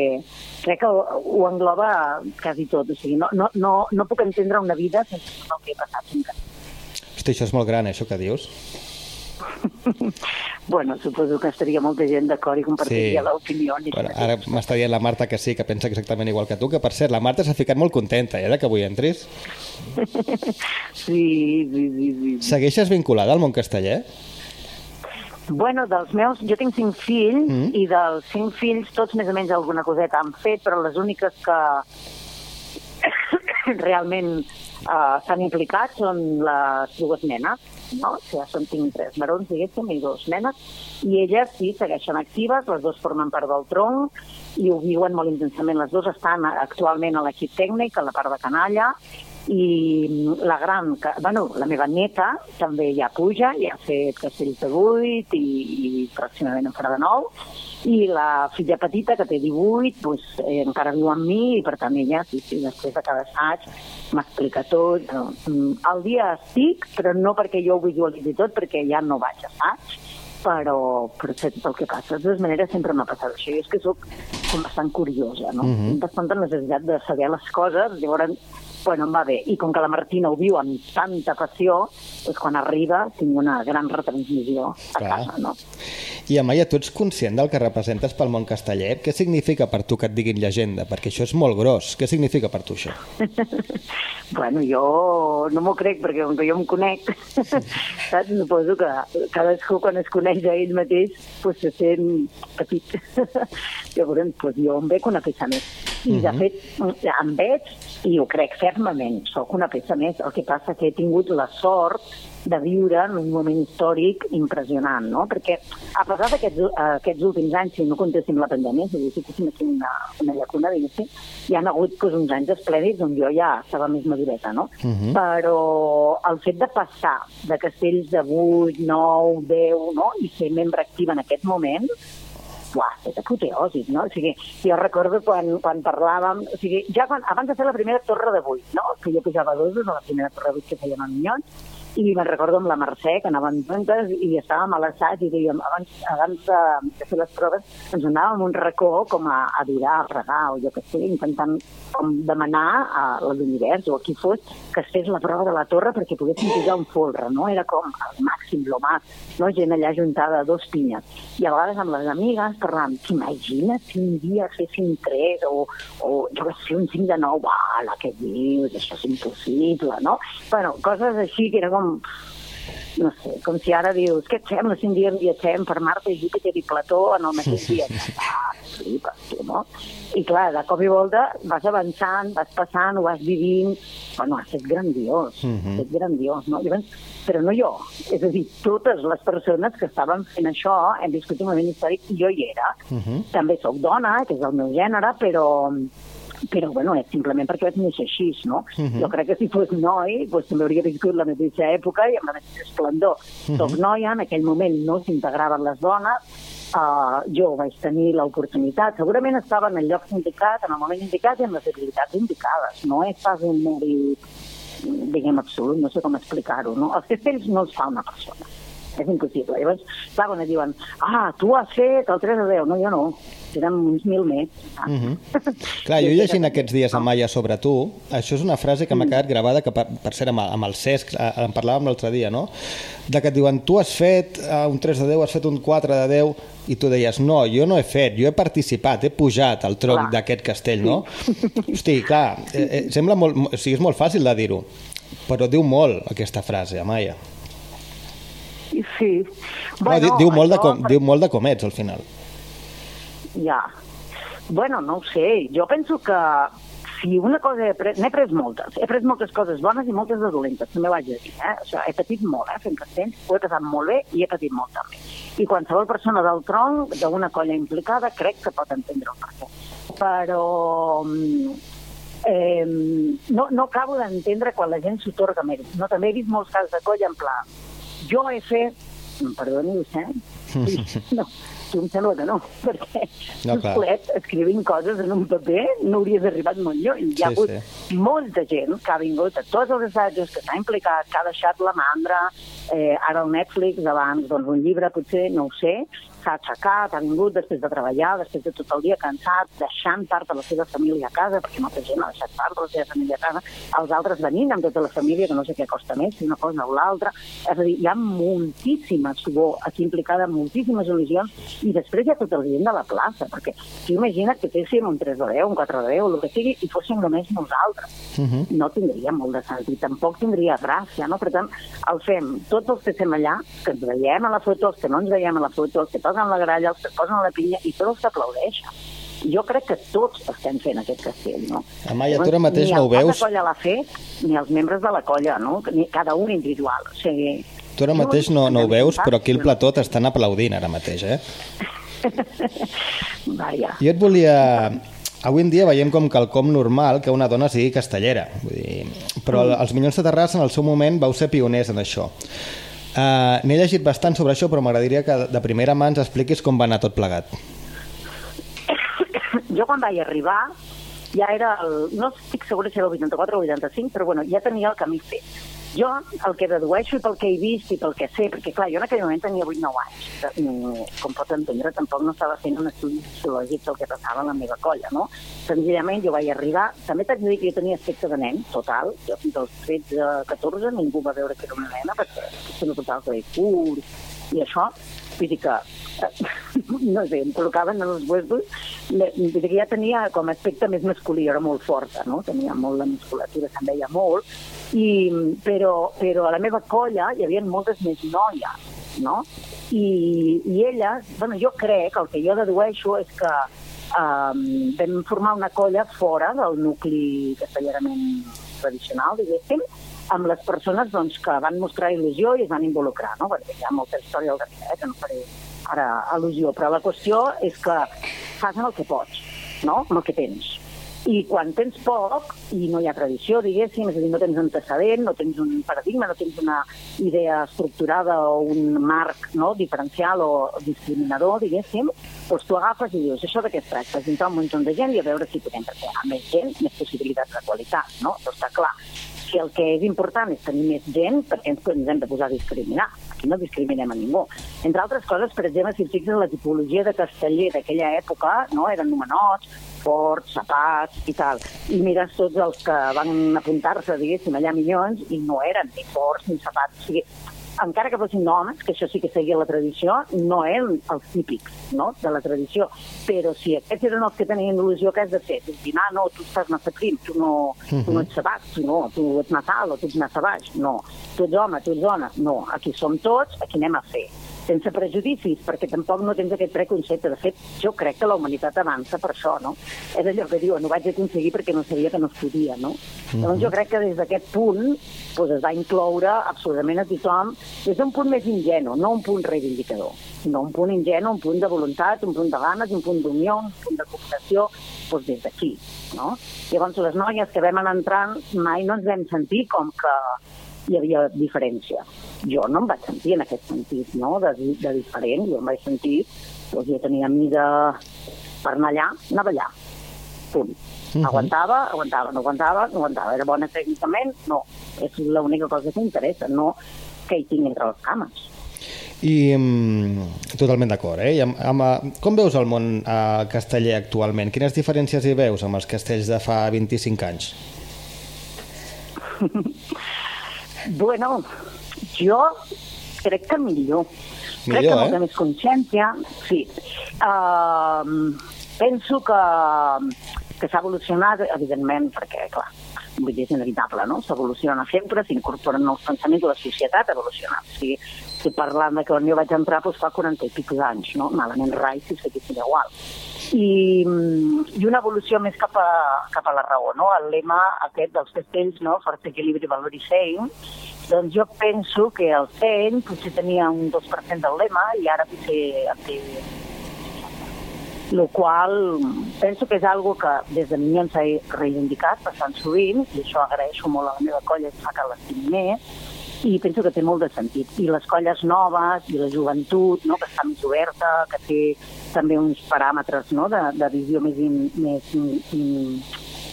crec que ho, ho engloba quasi tot. O sigui, no, no, no, no puc entendre una vida sense el que he passat. Hosti, això és molt gran, això que dius. <laughs> Bueno, suposo que estaria molta gent d'acord i compartiria Sí. l'opinió. ni Bueno, ara m'està dient la Marta que sí, que pensa exactament igual que tu, que per cert, la Marta s'ha ficat molt contenta, eh, de que avui entris. <laughs> Sí, sí, sí, sí. Segueixes vinculada al món casteller? Bueno, dels meus, jo tinc cinc fills mm. i dels cinc fills tots més o menys alguna coseta han fet, però les úniques que <laughs> realment uh, s'han implicat són les dues nenes, no? O sigui, són tinc tres barons, diguéssim, i dos nenes, i elles sí, segueixen actives, les dues formen part del tronc i ho viuen molt intensament. Les dues estan actualment a l'equip tècnic, a la part de canalla, i la gran, que, bueno, la meva neta també ja puja, ja ha fet castells de 8 i, i pròximament en farà de 9, i la filla petita, que té 18, doncs, eh, encara viu amb mi i per tant ella, sí, sí, després de cada assaig m'explica tot. No, mm, al dia estic, però no perquè jo ho visualitzi tot, perquè ja no vaig a assaig, però, però sé tot el que passa. De totes maneres, sempre m'ha passat això. I és que sóc com bastant curiosa, no? Mm -hmm. Bastanta necessitat de saber les coses, llavors bueno, em va bé. I com que la Martina ho viu amb tanta passió, doncs quan arriba tinc una gran retransmissió a Clar. casa, no? I Amaya, tu ets conscient del que representes pel món casteller? Què significa per tu que et diguin llegenda? Perquè això és molt gros. Què significa per tu això? <laughs> Bueno, jo no m'ho crec, perquè com que jo em conec, <laughs> saps? Suposo que cadascú quan es coneix a ell mateix pues, se sent petit. <laughs> Llavors, pues, jo em veig una peça més. I, de fet, em veig i ho crec fermament, sóc una peça més. El que passa que he tingut la sort de viure en un moment històric impressionant, no? Perquè a pesar d'aquests aquests últims anys, si no comptéssim la pandèmia, si diguéssim aquí una, una llacuna, diguéssim, hi han hagut doncs, uns anys esplèndids on jo ja estava més madureta, no? Uh -huh. Però el fet de passar de castells de 8, 9, 10, no? i ser membre actiu en aquest moment, Uah, és apoteòsic, no? O sigui, jo recordo quan, quan parlàvem... O sigui, ja quan, abans de fer la primera torre de 8, no? Que jo pujava dosos a la primera torre de 8 que fèiem a Minyons, i me'n recordo amb la Mercè, que anàvem juntes i estàvem a l'assaig i dèiem, abans, abans de, de fer les proves, ens anàvem a un racó com a adorar, a regar o jo què sé, intentant com demanar a l'univers o a qui fos que es fes la prova de la torre perquè poguéssim pujar un folre, no? Era com el màxim, lo más, no? Gent allà juntada a dos pinyes. I a vegades amb les amigues parlàvem, t'imagines si un dia fessin tres o, o jo què sé, un cinc de nou, uah, la que dius, això és impossible, no? Bueno, coses així que era com no sé, com si ara dius, què et sembla si un dia viatgem per Marte, Júpiter i Plató en el mateix <laughs> dia? Ah, flipes, tu, no? I clar, de cop i volta vas avançant, vas passant, ho vas vivint, bueno, ha estat grandiós, uh -huh. ha estat grandiós, no? Llavors, però no jo, és a dir, totes les persones que estaven fent això hem viscut un moment històric jo hi era. Uh -huh. També sóc dona, que és el meu gènere, però però bueno, és simplement perquè vaig néixer així, no? Uh -huh. Jo crec que si fos noi, doncs també hauria viscut la mateixa època i amb la mateixa esplendor. Uh -huh. Soc noia, en aquell moment no s'integraven les dones, uh, jo vaig tenir l'oportunitat, segurament estava en el lloc indicat, en el moment indicat i amb les habilitats indicades. No és pas un mèrit, diguem, absolut, no sé com explicar-ho, no? Els castells no els fa una persona és impossible. Llavors, clar, quan et diuen, ah, tu has fet el 3 de 10, no, jo no, eren uns mil més. Ah. Uh -huh. Clar, jo llegint aquests dies a Maia sobre tu, això és una frase que m'ha quedat gravada, que per, per ser amb, amb el Cesc, eh, en parlàvem l'altre dia, no? De que et diuen, tu has fet uh, un 3 de 10, has fet un 4 de 10, i tu deies, no, jo no he fet, jo he participat, he pujat al tronc d'aquest castell, no? Hosti, clar, eh, eh, sembla molt, o sigui, és molt fàcil de dir-ho, però diu molt aquesta frase, Amaya. Sí. Bueno, no, diu, molt de com, diu molt de com ets, al final. Ja. Bueno, no ho sé. Jo penso que si una cosa he pres... N'he pres moltes. He pres moltes coses bones i moltes de dolentes, també ho haig de dir. Eh? O sigui, he patit molt, eh, fent castells, ho he passat molt bé i he patit molt també. I qualsevol persona del tronc, d'una colla implicada, crec que pot entendre el perquè. Però eh, no, no acabo d'entendre quan la gent s'otorga mèrit. No, també he vist molts casos de colla en pla jo he fet... Perdoni vostè? No, tu em sembla que no, perquè no, tu solet escrivint coses en un paper no hauries arribat molt lluny. Hi ha sí, hagut sí. molta gent que ha vingut a tots els assajos, que s'ha implicat, que ha deixat la mandra, eh, ara el Netflix, abans doncs, un llibre, potser, no ho sé, s'ha aixecat, ha vingut després de treballar, després de tot el dia cansat, deixant part de la seva família a casa, perquè molta gent ha deixat part de la seva família a casa, els altres venint amb tota la família, que no sé què costa més, si una cosa o l'altra. És a dir, hi ha moltíssima suor aquí implicada, moltíssimes il·lusions, i després hi ha tota la gent de la plaça, perquè si imagina't que féssim un 3 de 10, un 4 de 10, el que sigui, i fóssim només nosaltres. Uh -huh. No tindria molt de sentit, tampoc tindria gràcia, no? Per tant, el fem tots els que estem allà, que ens veiem a la foto, els que no ens veiem a la foto, els que posen la gralla, els que posen la pinya i tots els que aplaudeixen. Jo crec que tots estem fent aquest castell, no? Amaya, tu ara mateix no ho veus? Ni el colla l'ha fet, ni els membres de la colla, no? Ni cada un individual. O sigui, tu ara mateix no, no ho veus, però aquí al plató t'estan aplaudint ara mateix, eh? <laughs> Vaja. Jo et volia... Avui en dia veiem com quelcom normal que una dona sigui castellera. Vull dir, però mm. els Minyons de Terrassa en el seu moment vau ser pioners en això. Uh, N'he llegit bastant sobre això, però m'agradaria que de primera mà ens expliquis com va anar tot plegat. Jo quan vaig arribar ja era, el, no estic segura si era el 84 o el 85, però bueno, ja tenia el camí fet. Jo el que dedueixo i pel que he vist i pel que sé, perquè clar, jo en aquell moment tenia 8-9 anys, mm, com pots entendre, tampoc no estava fent un estudi sociològic del que passava a la meva colla, no? Senzillament jo vaig arribar, també t'haig de dir que jo tenia aspecte de nen, total, jo fins als 13-14 ningú va veure que era una nena perquè me portava el cabell curt i això, vull dir que eh, no sé, em col·locaven en els dir que ja tenia com a aspecte més masculí, era molt forta, no? Tenia molt la musculatura, se'n veia molt, i, però, però a la meva colla hi havia moltes més noies, no? I, i elles, bueno, jo crec, el que jo dedueixo és que um, vam formar una colla fora del nucli castellerament tradicional, diguéssim, amb les persones doncs, que van mostrar il·lusió i es van involucrar, no? perquè hi ha molta història al darrere, eh, que no faré ara al·lusió, però la qüestió és que fas el que pots, no? el que tens. I quan tens poc i no hi ha tradició, diguéssim, és a dir, no tens antecedent, no tens un paradigma, no tens una idea estructurada o un marc no, diferencial o discriminador, diguéssim, doncs tu agafes i dius, això de què? Juntar un munt de gent i a veure si podem, a més gent, més possibilitats de qualitat, no? Però està clar, si el que és important és tenir més gent, perquè ens, ens hem de posar a discriminar? Aquí no discriminem a ningú. Entre altres coses, per exemple, si et fixes la tipologia de casteller d'aquella època, no? eren nomenots, forts, sapats i tal. I mires tots els que van apuntar-se, diguéssim, allà milions, i no eren ni forts ni sapats. O sigui, encara que fossin homes, que això sí que seguia la tradició, no eren els típics no? de la tradició. Però si aquests eren els que tenien il·lusió, què has de fer? Dius, ah, no, tu estàs massa prim, tu no, tu no ets sabat, tu no, tu ets massa alt o tu ets massa baix. No, tu ets home, tu ets dona. No, aquí som tots, aquí anem a fer sense prejudicis, perquè tampoc no tens aquest preconcepte. De fet, jo crec que la humanitat avança per això, no? És allò que diuen, ho vaig aconseguir perquè no sabia que no es podia, no? Llavors jo crec que des d'aquest punt doncs es va incloure absolutament a tothom des d'un punt més ingenu, no un punt reivindicador, sinó un punt ingenu, un punt de voluntat, un punt de ganes, un punt d'unió, un punt de cooperació, doncs des d'aquí, no? Llavors les noies que vam anar entrant mai no ens vam sentir com que hi havia diferència. Jo no em vaig sentir en aquest sentit, no?, de, de diferent. Jo em vaig sentir, doncs jo tenia mida per anar allà, anava allà. Punt. Aguantava, aguantava, no aguantava, no aguantava. Era bona tècnicament? No. És l'única cosa que m'interessa, no que hi tinc entre les cames. I mm, totalment d'acord, eh? I amb, amb, eh, com veus el món eh, casteller actualment? Quines diferències hi veus amb els castells de fa 25 anys? <laughs> Bueno, jo crec que millor. crec Millor, que molta eh? més consciència, sí. Uh, penso que, que s'ha evolucionat, evidentment, perquè, clar, vull dir, és inevitable, no? S'evoluciona sempre, s'incorporen nous pensaments, la societat ha evolucionat. O sigui, estic parlant de que quan jo vaig entrar doncs, fa 40 i pic d'anys, no? Malament rai si seguissin igual. I, mm, i una evolució més cap a, cap a la raó, no? El lema aquest dels castells, no? Força equilibri, valor i seny, doncs jo penso que el seny potser tenia un 2% del lema i ara potser en té el qual penso que és algo que des de Minyons s'ha reivindicat bastant sovint, i això agraeixo molt a la meva colla, fa que l'estimi més, i penso que té molt de sentit. I les colles noves, i la joventut, no, que està més oberta, que té també uns paràmetres no, de, de visió més, in, més in, in,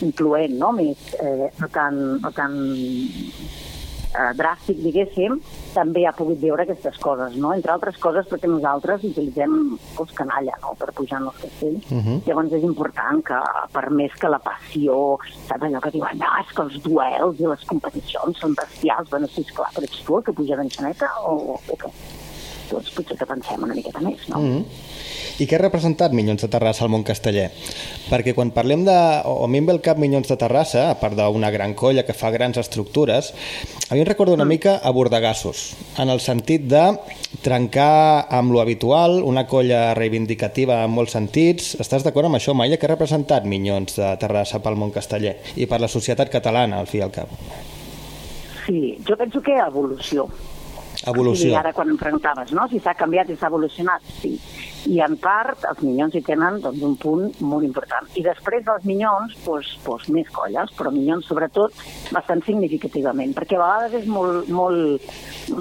incloent, no? més, eh, no tan, no tan eh, dràstic, diguéssim, també ha pogut veure aquestes coses, no? Entre altres coses perquè nosaltres utilitzem doncs, canalla, no?, per pujar en els castells. Uh -huh. Llavors és important que, per més que la passió, saps allò que diuen, no, és que els duels i les competicions són bestials, bueno, sí, esclar, però ets tu el que puja d'enxaneta o, o què? Doncs potser que pensem una miqueta més, no? Mm -hmm. I què ha representat Minyons de Terrassa al món casteller? Perquè quan parlem de... o a mi em ve el cap Minyons de Terrassa, a part d'una gran colla que fa grans estructures, a mi em recorda una mica a Bordegassos, en el sentit de trencar amb lo habitual, una colla reivindicativa en molts sentits. Estàs d'acord amb això, Maia? Què ha representat Minyons de Terrassa pel món casteller i per la societat catalana, al fi i al cap? Sí, jo penso que evolució. Evolució. I ara quan em preguntaves, no?, si s'ha canviat i s'ha evolucionat, sí. I en part els minyons hi tenen doncs, un punt molt important. I després dels minyons, doncs, doncs més colles, però minyons sobretot bastant significativament, perquè a vegades és molt, molt,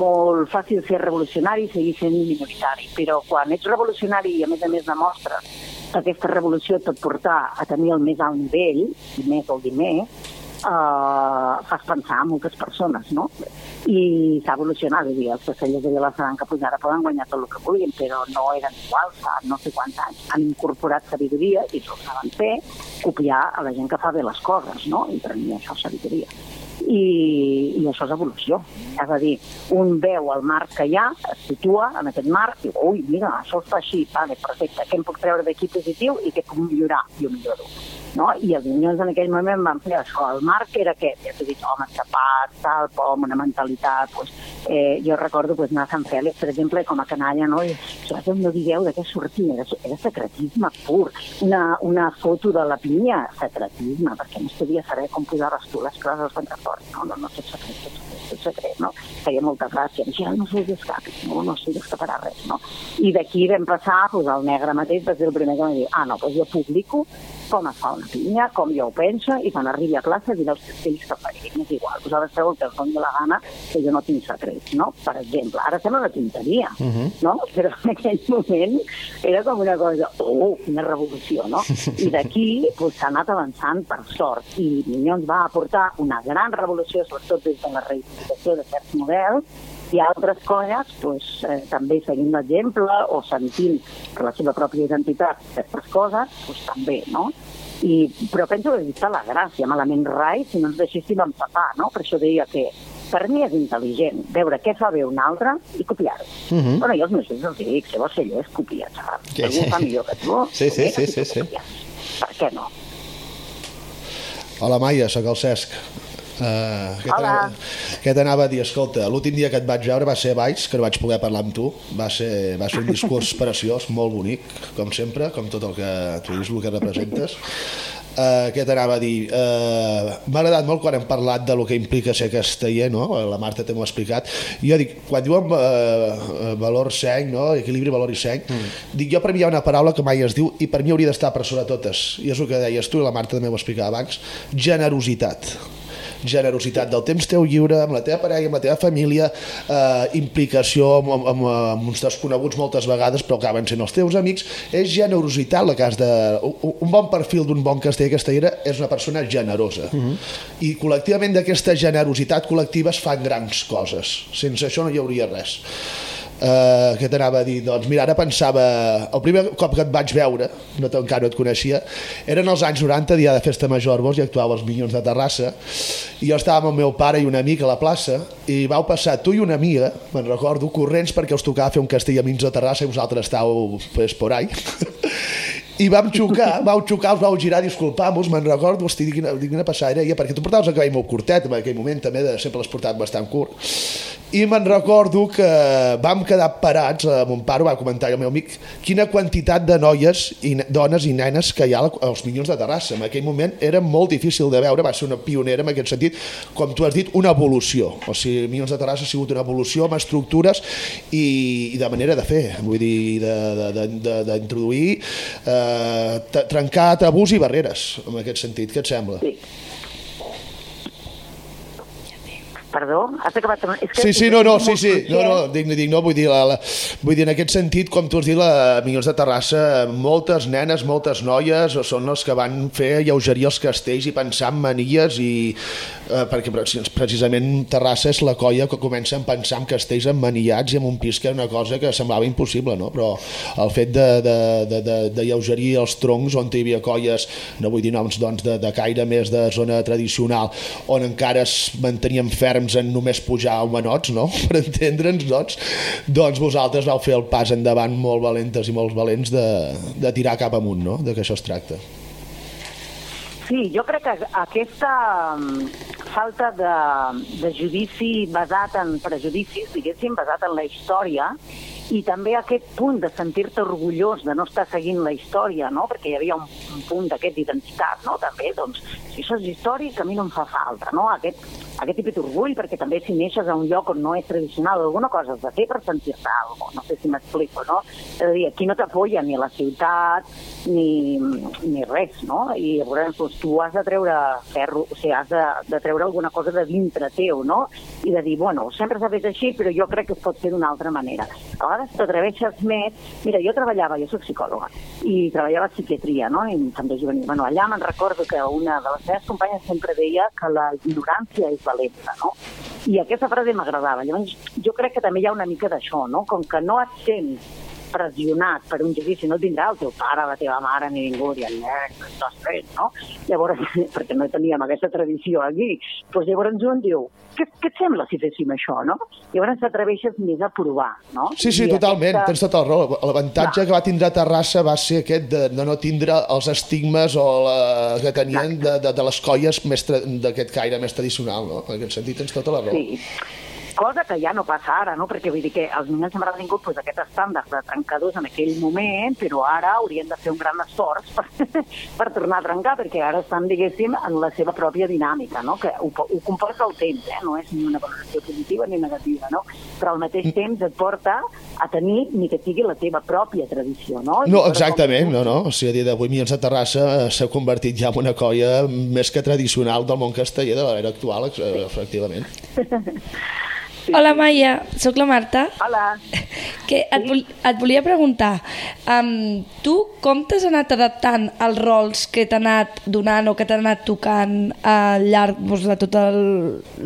molt fàcil ser revolucionari i seguir sent minoritari, però quan ets revolucionari i a més a més demostres que aquesta revolució et pot portar a tenir el més alt nivell, i més vol dir uh, fas pensar a moltes persones, no? I s'ha evolucionat, és a dir, els castellers de Vilafranca pues, ara poden guanyar tot el que vulguin, però no eren iguals fa no sé quants anys. Han incorporat sabidoria i s'ho saben fer, copiar a la gent que fa bé les coses, no? I per mi això és sabidoria i, i això és evolució. És a dir, un veu el marc que hi ha, es situa en aquest marc, i diu, ui, mira, això es fa així, vale, perfecte, què em puc treure d'aquí positiu i què puc millorar? I ho milloro. No? I els Minyons en aquell moment van fer això. El marc era aquest, ja t'he dit, home, tapat, tal, amb una mentalitat. Pues, eh, jo recordo pues, anar a Sant Fèlix, per exemple, com a canalla, no? i sobretot no digueu de què sortia, era, era secretisme pur. Una, una foto de la pinya, secretisme, perquè no es podia saber com posaves tu les coses al contrafort. No, no, no, tot secret, tot secret, tot secret, no? Feia molta gràcia. Ja no sé d'escapis, no, no sé d'escaparà res, no? I d'aquí vam passar, pues, el negre mateix va ser el primer que va dir, ah, no, doncs jo publico com es fa una pinya, com jo ho penso, i quan arribi a classe diré als castells que faci. És igual, vosaltres feu el que us doni la gana, que jo no tinc secrets, no? Per exemple, ara sembla una tonteria, uh -huh. no? Però en aquell moment era com una cosa, oh, quina revolució, no? I d'aquí pues, s'ha anat avançant per sort, i Minyons va aportar una gran revolució, sobretot des de la reivindicació de certs models, i altres colles pues, eh, també seguint l'exemple o sentint per la seva pròpia identitat certes coses, pues, també, no? I, però penso que està la gràcia, malament rai, si no ens deixéssim empatar, no? Per això deia que per mi és intel·ligent veure què fa bé un altre i copiar-ho. Uh Mhm. -huh. Bueno, jo als meus fills els dic, si vols ser llest, copia, xaval. Sí, algú sí. fa millor que tu, Sí, sí, sí, sí, sí. Per què no? Hola, Maia, sóc el Cesc. Uh, què Hola. Què t'anava a dir? Escolta, l'últim dia que et vaig veure va ser a Valls, que no vaig poder parlar amb tu. Va ser, va ser un discurs <laughs> preciós, molt bonic, com sempre, com tot el que tu dius, el que representes. Uh, què t'anava a dir? Uh, M'ha agradat molt quan hem parlat de lo que implica ser casteller, no? La Marta també ho ha explicat. Jo dic, quan diuen uh, valor seny, no? equilibri, valor i seny, mm. dic, jo per mi hi ha una paraula que mai es diu i per mi hauria d'estar per sobre totes. I és el que deies tu, i la Marta també ho explicava abans, generositat generositat del temps teu lliure, amb la teva parella, amb la teva família, eh, implicació amb, amb, amb, amb uns desconeguts moltes vegades, però acaben sent els teus amics, és generositat la has de... Un, un bon perfil d'un bon casteller castellera és una persona generosa. Uh -huh. I col·lectivament d'aquesta generositat col·lectiva es fan grans coses. Sense això no hi hauria res. Uh, què t'anava a dir? Doncs mira, ara pensava... El primer cop que et vaig veure, no encara no et coneixia, eren els anys 90, dia de festa major Arbós, i actuava als Minyons de Terrassa, i jo estava amb el meu pare i una amiga a la plaça, i vau passar tu i una amiga, me'n recordo, corrents perquè us tocava fer un castell a Minyons de Terrassa i vosaltres estàveu pues, por ahí. <laughs> i vam xocar, vau xocar, us vau girar, disculpar-vos, me'n recordo, hosti, dic, quina passada era, perquè tu portaves el cabell molt curtet, en aquell moment també de, sempre l'has portat bastant curt, i me'n recordo que vam quedar parats, eh, mon pare va comentar el meu amic, quina quantitat de noies i ne- dones i nenes que hi ha als Minyons de Terrassa. En aquell moment era molt difícil de veure, va ser una pionera en aquest sentit, com tu has dit, una evolució. O sigui, Minyons de Terrassa ha sigut una evolució amb estructures i, i de manera de fer, vull dir, d'introduir, eh, trencar tabús i barreres, en aquest sentit. Què et sembla? Sí. Perdó? Has acabat... amb- És que Sí, sí, no, no, sí, sí, no, no, dic, dic, no, vull dir, la, la, vull dir, en aquest sentit, com tu has dit, la Minyons de Terrassa, moltes nenes, moltes noies són les que van fer lleugerir els castells i pensar en manies i, eh, perquè preci- precisament Terrassa és la colla que comença a pensar en castells emmaniats i en un pis que era una cosa que semblava impossible, no? però el fet de, de, de, de, de lleugerir els troncs on hi havia colles, no vull dir noms doncs, de, de caire més de zona tradicional, on encara es mantenien ferms en només pujar humanots, no? <laughs> per entendre'ns, doncs, doncs vosaltres vau fer el pas endavant molt valentes i molt valents de, de tirar cap amunt, no? de que això es tracta. Sí, jo crec que aquesta mm, falta de, de judici basat en prejudicis, diguéssim, basat en la història, i també aquest punt de sentir-te orgullós de no estar seguint la història, no? perquè hi havia un, un punt d'aquest d'identitat, no? també, doncs, si això és històric, a mi no em fa falta, no? aquest, aquest tipus d'orgull, perquè també si neixes a un lloc on no és tradicional, alguna cosa has de fer per sentir-te alguna no sé si m'explico, no? És a dir, aquí no t'apoya ni la ciutat ni, ni res, no? I llavors doncs, tu has de treure ferro, o sigui, has de, de treure alguna cosa de dintre teu, no? I de dir, bueno, sempre s'ha fet així, però jo crec que es pot fer d'una altra manera. A vegades t'atreveixes més... Mira, jo treballava, jo sóc psicòloga, i treballava a psiquiatria, no?, i també juvenil. Bueno, allà me'n recordo que una de les meves companyes sempre deia que la ignorància és valenta, no? I aquesta frase m'agradava. Llavors, jo crec que també hi ha una mica d'això, no? Com que no et sents pressionat per un judici, no et vindrà el teu pare, la teva mare, ni ningú dient, eh, què estàs fent, no? Llavors, <laughs> perquè no teníem aquesta tradició aquí, doncs llavors un diu, què, què et sembla si féssim això, no? Llavors t'atreveixes més a provar, no? Sí, sí, I totalment, aquesta- tens tota la raó. L'avantatge que va tindre Terrassa va ser aquest de, de no tindre els estigmes o la, que tenien de, de, de les colles d'aquest caire més tradicional, no? En aquest sentit tens tota la raó. Sí. Cosa que ja no passa ara, no? Perquè vull dir que els nens sempre han tingut pues, aquest estàndard de trencadors en aquell moment, però ara haurien de fer un gran esforç per, <laughs> per tornar a trencar, perquè ara estan, diguéssim, en la seva pròpia dinàmica, no? Que ho, ho comporta el temps, eh? No és ni una valoració positiva ni negativa, no? Però al mateix temps et porta a tenir ni que sigui la teva pròpia tradició, no? No, exactament, no, no. O sigui, a dia d'avui Mions de Terrassa eh, s'ha convertit ja en una colla més que tradicional del món casteller de l'era actual, ex- eh, <laughs> efectivament. Hola, Maia, sóc la Marta. Hola. <laughs> Que et, vol, et volia preguntar, um, tu com t'has anat adaptant als rols que t'ha anat donant o que t'ha anat tocant al llarg doncs, de tota el,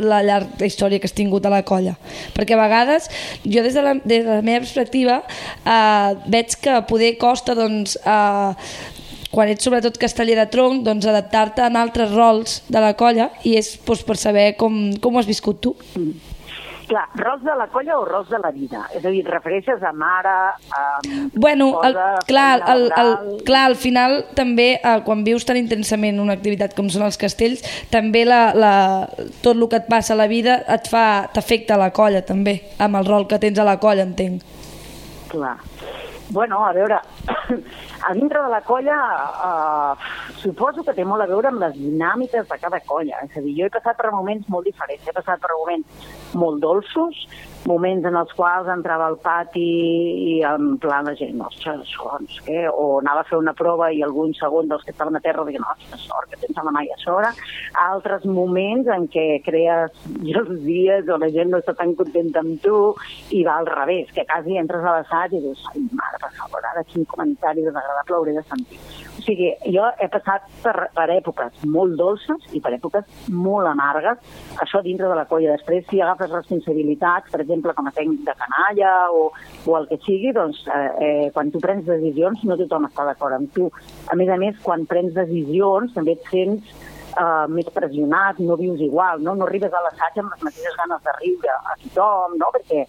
la llarga història que has tingut a la colla? Perquè a vegades, jo des de la, des de la meva perspectiva, uh, veig que poder costa doncs, uh, quan ets sobretot casteller de tronc, doncs adaptar-te en altres rols de la colla i és doncs, per saber com, com ho has viscut tu. Clar, rols de la colla o rols de la vida? És a dir, refereixes a mare, a... Bueno, el, clar, el, el, clar, al final també eh, quan vius tan intensament una activitat com són els castells, també la, la, tot el que et passa a la vida et fa t'afecta a la colla també, amb el rol que tens a la colla, entenc. Clar. Bueno, a veure, a dintre de la colla eh, suposo que té molt a veure amb les dinàmiques de cada colla. És a dir, jo he passat per moments molt diferents. He passat per moments molt dolços, moments en els quals entrava al pati i en plan la gent, ostres, doncs, què? O anava a fer una prova i algun segon dels que estaven a terra no, quina sort que tens la Maia a sobre. Altres moments en què crees <laughs> gelosies o la gent no està tan contenta amb tu i va al revés, que quasi entres a l'assaig i dius, ai, mare, per favor, ara quin comentari desagradable hauré de sentir. O sigui, jo he passat per, per èpoques molt dolces i per èpoques molt amargues, això dintre de la colla. Després, si agafes responsabilitats, per exemple, com a tècnic de canalla o, o el que sigui, doncs eh, eh, quan tu prens decisions no tothom està d'acord amb tu. A més a més, quan prens decisions també et sents uh, més pressionat, no vius igual, no, no arribes a l'assaig amb les mateixes ganes de riure a tothom, no? perquè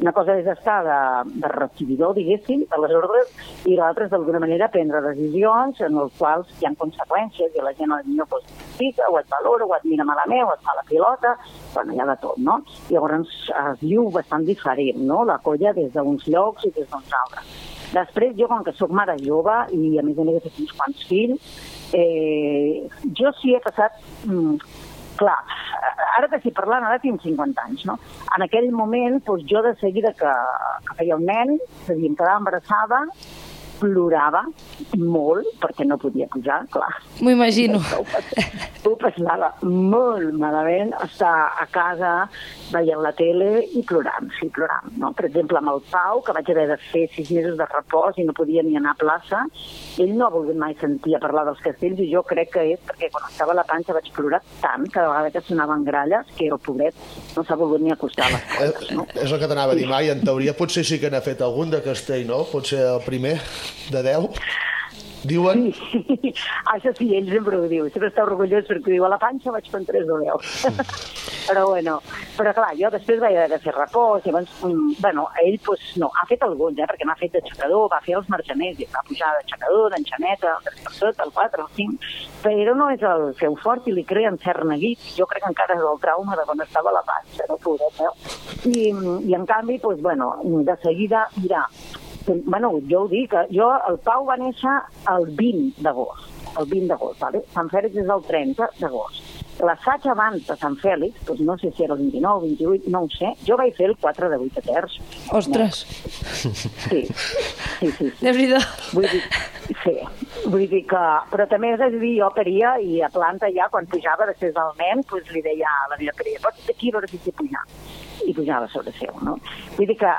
una cosa és estar de, de recibidor, diguéssim, de les ordres, i l'altra és d'alguna manera prendre decisions en les quals hi ha conseqüències i la gent potser pues, pica, o et valora, o et mira malament, o et fa la pilota, bueno, hi ha de tot, no? Llavors es viu bastant diferent, no?, la colla des d'uns llocs i des d'uns altres. Després, jo, com que sóc mare jove i a més a més he fet uns quants fills, eh, jo sí he passat... Mm, clar, ara que estic parlant, ara tinc 50 anys, no? En aquell moment, doncs, jo de seguida que, que feia un nen, és a dir, em quedava embarassada, plorava molt perquè no podia pujar, clar. M'ho imagino. Ho pas- Ho passava molt malament estar a casa veient la tele i plorant, sí, plorant. No? Per exemple, amb el Pau, que vaig haver de fer sis mesos de repòs i no podia ni anar a plaça, ell no ha volgut mai sentir a parlar dels castells i jo crec que és perquè quan estava a la panxa vaig plorar tant cada vegada que sonaven gralles que el pobret no s'ha volgut ni acostar a les Eh, coses. No? és el que t'anava a dir mai, en teoria potser sí que n'ha fet algun de castell, no? Potser el primer de 10. Diuen... Sí, <laughs> això sí, ell sempre ho diu, sempre està orgullós perquè diu a la panxa vaig fer 3 o 10. però bueno, però clar, jo després vaig haver de fer repòs, i llavors, mm, bueno, ell pues, no, ha fet alguns, eh, perquè n'ha fet d'aixecador, va fer els marxaners, i va pujar d'aixecador, d'enxaneta, el 3 per sota, el 4, el 5, però no és el seu fort i li crea en cert neguit, jo crec que encara és el trauma de quan estava a la panxa, no pobret, eh? I, I en canvi, pues, bueno, de seguida, mira, bueno, jo ho dic, eh, jo, el Pau va néixer el 20 d'agost, el 20 d'agost, vale? Sant Fèlix és el 30 d'agost. L'assaig abans de Sant Fèlix, doncs no sé si era el 29, 28, no ho sé, jo vaig fer el 4 de 8 a terç. Ostres, Sí, sí, sí. sí. déu nhi Vull dir, sí, vull dir que... Però també és a dir, jo paria i a planta ja, quan pujava després del nen, doncs li deia a la meva parella, pots aquí a veure si sé pujar. I pujava sobre seu, no? Vull dir que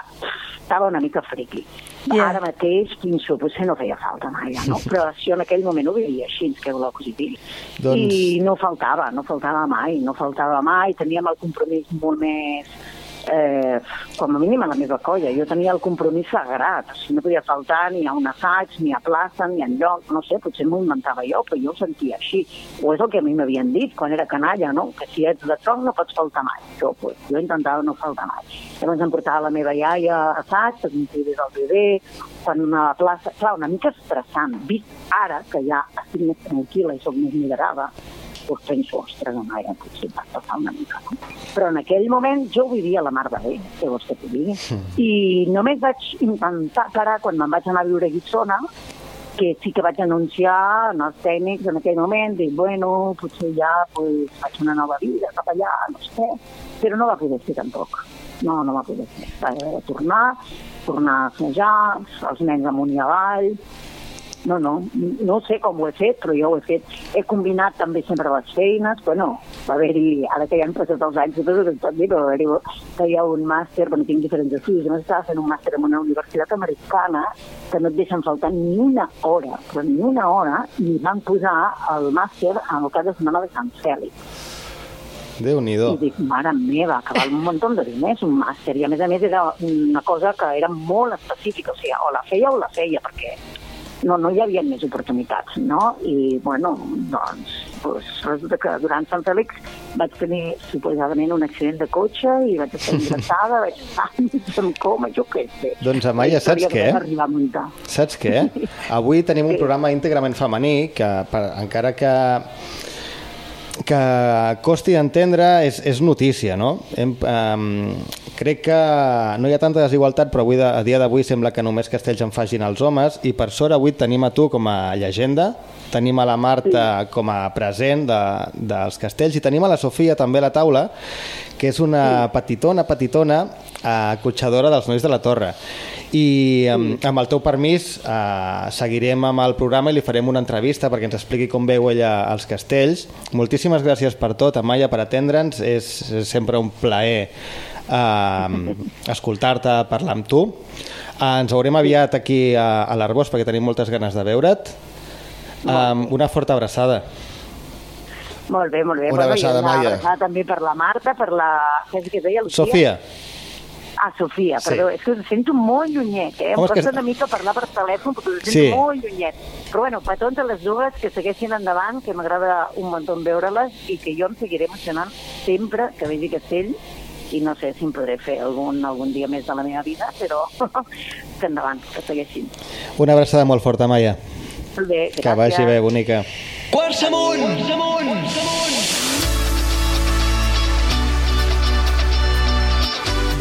estava una mica friqui. Yeah. Ara mateix, pinso, potser no feia falta mai, no? Però jo en aquell moment ho vivia així, què voleu que us hi digui. Doncs- I no faltava, no faltava mai, no faltava mai, teníem el compromís molt més eh, com a mínim a la meva colla. Jo tenia el compromís sagrat, no podia faltar ni a un assaig, ni a plaça, ni enlloc, no sé, potser m'ho inventava jo, però jo ho sentia així. O és el que a mi m'havien dit quan era canalla, no? que si ets de tronc no pots faltar mai. Jo, pues, jo intentava no faltar mai. Llavors em portava la meva iaia a assaig, que m'impliqués el bebè, quan a la plaça... Clar, una mica estressant. Vist ara, que ja estic més tranquil·la i soc més moderada, doncs penso, ostres, no, potser va passar una mica, no? Però en aquell moment jo ho vivia a la mar de bé, què vols que t'ho digui? I només vaig intentar parar quan me'n vaig anar a viure a Guissona, que sí que vaig anunciar als tècnics en aquell moment, dic, bueno, potser ja pues, faig una nova vida cap allà, no sé, però no va poder ser tampoc. No, no va poder ser. Va haver de tornar, tornar a assajar, els nens amunt i avall, no, no, no sé com ho he fet, però jo ho he fet. He combinat també sempre les feines, bueno, va haver-hi, ara que ja han passat els anys, tot pot dir, però va haver-hi feia un màster, bueno, tinc diferents estudis, jo estava fent un màster en una universitat americana que no et deixen faltar ni una hora, però ni una hora, i van posar el màster en el cas de setmana de Sant Fèlix. Déu-n'hi-do. I dic, mare meva, que val un munt de diners, un màster. I a més a més era una cosa que era molt específica, o sigui, o la feia o la feia, perquè no, no hi havia més oportunitats, no? I, bueno, doncs, pues, resulta que durant Sant Fèlix vaig tenir, suposadament, un accident de cotxe i vaig estar ingressada, vaig estar en coma, jo què sé. Doncs, Amaya, saps què? Saps què? <laughs> Avui tenim un Sí. programa íntegrament femení que, per, encara que que costi d'entendre és, és notícia, no? Hem, um, crec que no hi ha tanta desigualtat, però avui a dia d'avui sembla que només castells en facin els homes i per sort avui tenim a tu com a llegenda, tenim a la Marta com a present de, dels castells i tenim a la Sofia també a la taula, que és una petitona, petitona, eh, cotxadora dels nois de la Torre. I amb, amb el teu permís eh, seguirem amb el programa i li farem una entrevista perquè ens expliqui com veu ella els castells. Moltíssimes gràcies per tot, Amaya, per atendre'ns. És, és sempre un plaer eh, <laughs> escoltar-te parlar amb tu. Eh, ens veurem aviat aquí a, a l'Arbós perquè tenim moltes ganes de veure't. Um, una forta abraçada. Molt bé, molt bé. Una abraçada, i una Maia. abraçada també per la Marta, per la... Què és que es deia? Lucía? Sofia, Ah, Sofia, Sí. perdó, és que us sento molt llunyet, eh? Home, Em és que- costa una mica parlar per telèfon, però us sento Sí. molt llunyet. Però bueno, petons a les dues, que segueixin endavant, que m'agrada un muntó veure-les i que jo em seguiré emocionant sempre que vegi Castell i no sé si em podré fer algun, algun dia més de la meva vida, però <laughs> que endavant, que segueixin. una abraçada molt forta, Amaya. Molt bé, gràcies. Que vagi bé, bonica. Quarts amunt! Quarts amunt! Quarts amunt!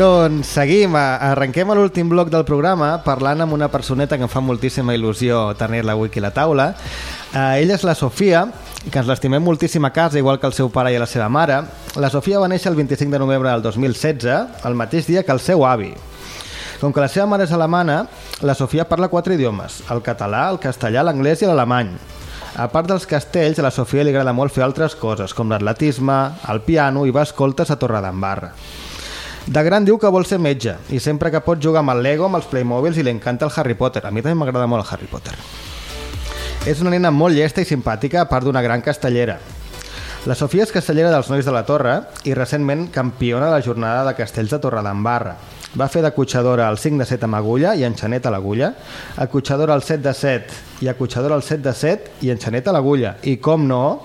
Doncs seguim, arrenquem l'últim bloc del programa parlant amb una personeta que em fa moltíssima il·lusió tenir-la avui aquí a la taula. Eh, ella és la Sofia, que ens l'estimem moltíssim a casa, igual que el seu pare i la seva mare. La Sofia va néixer el 25 de novembre del 2016, el mateix dia que el seu avi. Com que la seva mare és alemana, la Sofia parla quatre idiomes, el català, el castellà, l'anglès i l'alemany. A part dels castells, a la Sofia li agrada molt fer altres coses, com l'atletisme, el piano i va a escoltes a Torredembarra. De gran diu que vol ser metge i sempre que pot jugar amb el Lego, amb els Playmobils i li encanta el Harry Potter. A mi també m'agrada molt el Harry Potter. És una nena molt llesta i simpàtica, a part d'una gran castellera. La Sofia és castellera dels Nois de la Torre i recentment campiona de la jornada de castells de Torredembarra. Va fer de cotxadora al 5 de 7 amb agulla i enxanet a l'agulla, acotxadora al 7 de 7 i acotxadora al 7 de 7 i enxanet a l'agulla. I com no,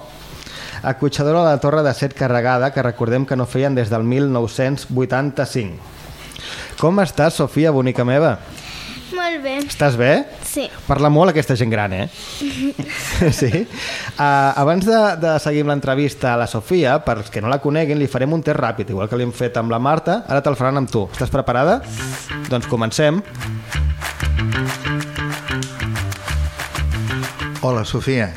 acotxadora a la torre de 7 carregada, que recordem que no feien des del 1985. Com estàs, Sofia, bonica meva? Molt bé. Estàs bé? Sí. Parla molt aquesta gent gran, eh? <laughs> sí? Uh, abans de, de seguir amb l'entrevista a la Sofia, per que no la coneguin, li farem un test ràpid, igual que l'hem fet amb la Marta, ara te'l faran amb tu. Estàs preparada? Doncs comencem. Hola, Sofia.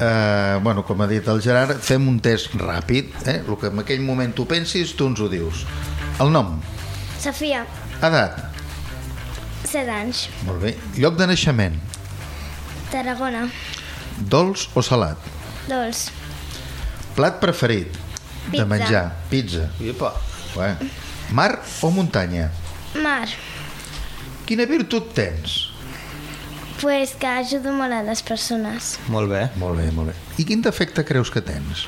eh, bueno, com ha dit el Gerard, fem un test ràpid. Eh? El que en aquell moment tu pensis, tu ens ho dius. El nom, Sofia, edat, 7 anys. molt bé. Lloc de naixement, Tarragona, dolç o salat. dolç. Plat preferit, de Pizza. menjar, pizza. Iepa. Bé. Mar o muntanya? Mar, Quina virtut tens? pues que ajudo molt a les persones. Molt bé. Molt bé, molt bé. I quin defecte creus que tens?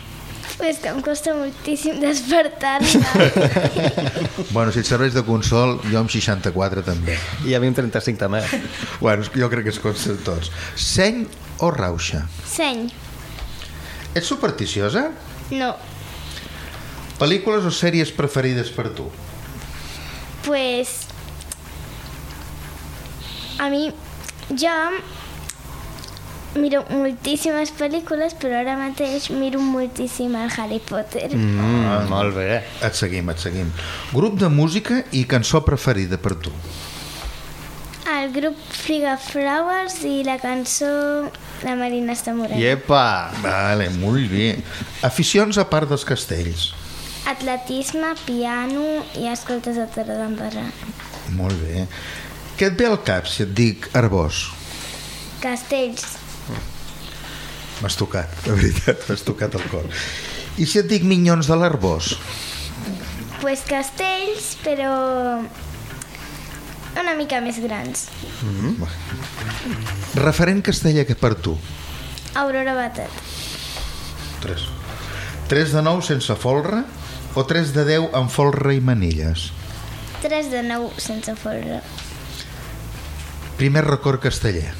Pues que em costa moltíssim despertar-me. <laughs> Bueno, si et serveix de consol, jo amb 64 també. I a mi amb 35 també. Bueno, jo crec que es consten tots. Seny o rauxa? Seny, Ets supersticiosa? no. Pel·lícules o sèries preferides per tu? Pues a mi jo miro moltíssimes pel·lícules, però ara mateix miro moltíssim el Harry Potter. Mm. Mm, molt bé. Et seguim, et seguim. Grup de música i cançó preferida per tu? El grup Frigaflowers i la cançó La Marina està morena. Iepa. Vale, molt bé. Aficions a part dels castells? Atletisme, piano i escoltes a Torre d'Embarra. Molt bé. Què et ve al cap si et dic Arbós? Castells, M'has tocat, de veritat, m'has tocat el cor. I si et dic Minyons de l'Arbós? pues castells, però una mica més grans. Referent castellà que per tu? Aurora Batet. 3. 3 de 9 sense folre o 3 de 10 amb folre i manilles? 3 de 9 sense folre. Primer record casteller.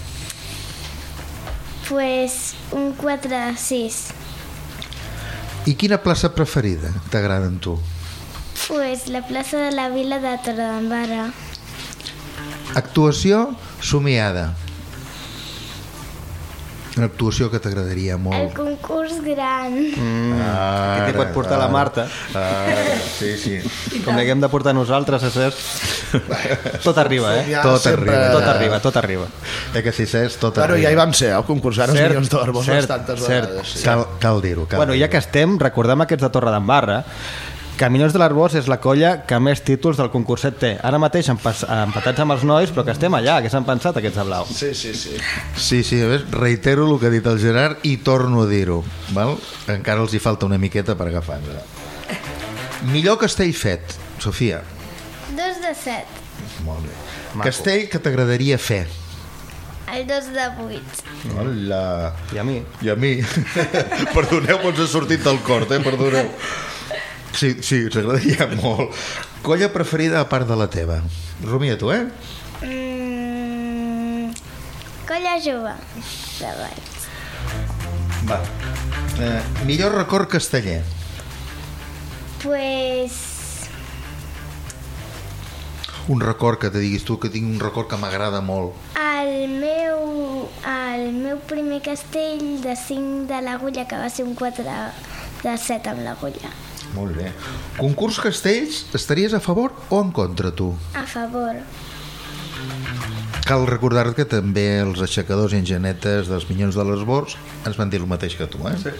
Pues un 4 de 6. I quina plaça preferida t'agrada amb tu? Pues la plaça de la Vila de Torredembarra. Actuació somiada. Una actuació que t'agradaria El molt. concurs gran. Ah, Aquí t'hi pot portar la Marta. Ah, sí, sí. Com li haguem de portar nosaltres, a Cesc. <laughs> Tot arriba, eh? Ja Tot sempre- arriba. Tot arriba, tot arriba. Eh que si Cesc, tot Bueno, arriba. ja hi vam ser, al concurs, ara els Cert, milions cert, tantes cert. vegades. Sí. Cal, cal dir-ho. Bueno, ja que estem, recordem aquests de Torre Minyons de l'Arbós és la colla que més títols del concurset té. Ara mateix empatats amb els nois, però que estem allà, que s'han pensat aquests de blau. Sí, sí, sí. Sí, sí, a veure, reitero el que ha dit el Gerard i torno a dir-ho. val? Encara els hi falta una miqueta per agafar-nos. Millor castell fet, Sofia. 2 de 7. Molt bé. Maco. Castell que t'agradaria fer. El 2 de 8. Hola. I a mi. I a mi. <laughs> Perdoneu, ens ha sortit del cor, eh? Perdoneu. Sí, sí, ens agradaria <laughs> molt. Colla preferida a part de la teva. Romia, tu, eh? Mm, colla jove. De Valls. Va. Eh, millor record casteller. Pues Un record que te diguis tu, que tinc un record que m'agrada molt. el meu, el meu primer castell de 5 de l'agulla, que va ser un 4 de 7 amb l'agulla. Molt bé. Concurs castells, estaries a favor o en contra, tu? A favor. Cal recordar que també els aixecadors i engenetes dels Minyons de les Bors ens van dir el mateix que tu, eh? Sí.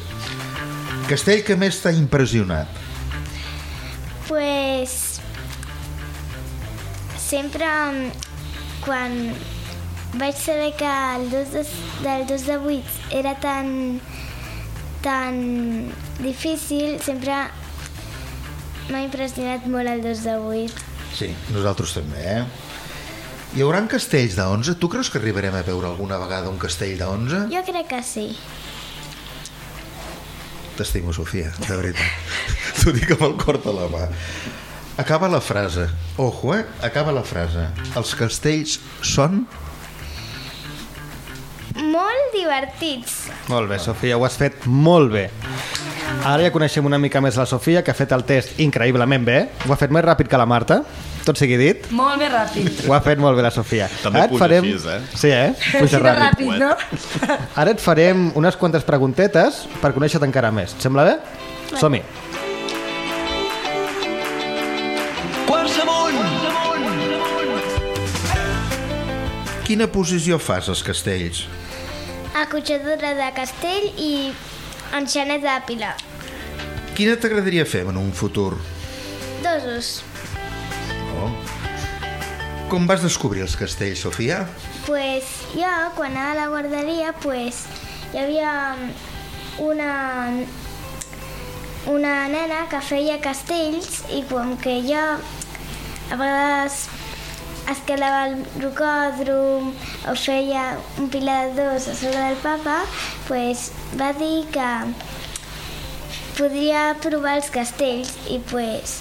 Castell que més t'ha impressionat? Pues sempre mm, quan vaig saber que el 2 de, del 2 de 8 era tan tan difícil, sempre m'ha impressionat molt el 2 de 8. Sí, nosaltres també, eh? Hi haurà castells de 11? Tu creus que arribarem a veure alguna vegada un castell de 11? Jo crec que sí. T'estimo, Sofia, de veritat. <laughs> T'ho dic amb el cor de la mà. Acaba la frase. Ojo, eh? Acaba la frase. Els castells són... Molt divertits. Molt bé, Sofia, ho has fet molt bé. Ara ja coneixem una mica més la Sofia, que ha fet el test increïblement bé. Ho ha fet més ràpid que la Marta, tot sigui dit. Molt més ràpid. Ho ha fet molt bé la Sofia. També Ara et puja així, eh? Sí, eh? Puja ràpid. ràpid, no? <laughs> Ara et farem unes quantes preguntetes per conèixer-te encara més. Et sembla bé? Som-hi. Quina posició fas als castells? acotxadora de castell i enxanet de pilar. Quina t'agradaria fer en un futur? Dosos. Oh. Com vas descobrir els castells, Sofia? Pues jo, quan anava a la guarderia, pues hi havia una, una nena que feia castells i com que jo a vegades es quedava al rocòdrom o feia un pilar de dos a sobre del papa, pues va dir que podria provar els castells i pues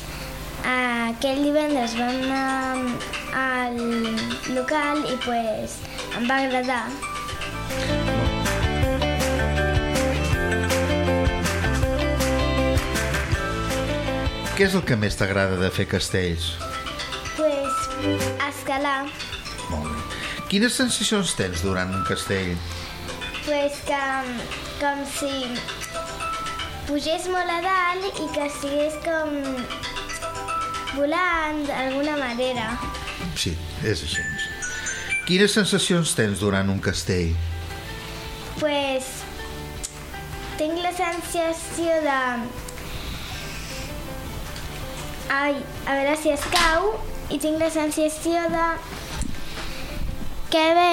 aquell divendres vam anar al local i pues em va agradar. Què és el que més t'agrada de fer castells? Escalar, Molt bé. Quines sensacions tens durant un castell? pues que com si pugés molt a dalt i que estigués com volant d'alguna manera. Sí, és així. Quines sensacions tens durant un castell? Pues tinc la sensació de... Ai, a veure si es cau i tinc la sensació de que bé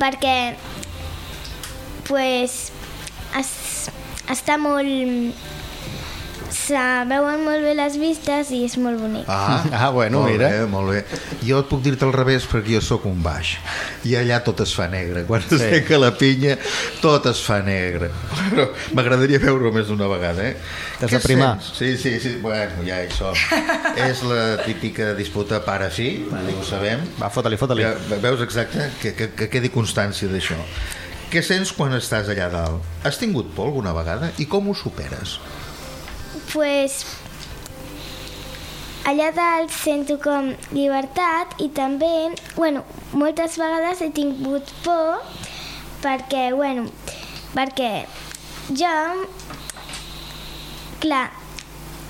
perquè pues es, està molt se veuen molt bé les vistes i és molt bonic. Ah, Ah, bueno, molt mira. Bé, molt bé. Jo et puc dir-te al revés perquè jo sóc un baix. I allà tot es fa negre. Quan es sí. la pinya, tot es fa negre. Però m'agradaria veure-ho més d'una vegada, eh? T'has Què de primar. sents? Sí, sí, sí. Bueno, ja hi som. És la típica disputa pare-fill, ho sabem. Va, fota-li, fota-li. Ja, veus exacte? Que, que, que quedi constància d'això. Què sents quan estàs allà dalt? Has tingut por alguna vegada? I com ho superes? Pues allà dalt sento com llibertat i també, bueno, moltes vegades he tingut por perquè, bueno, perquè jo, clar,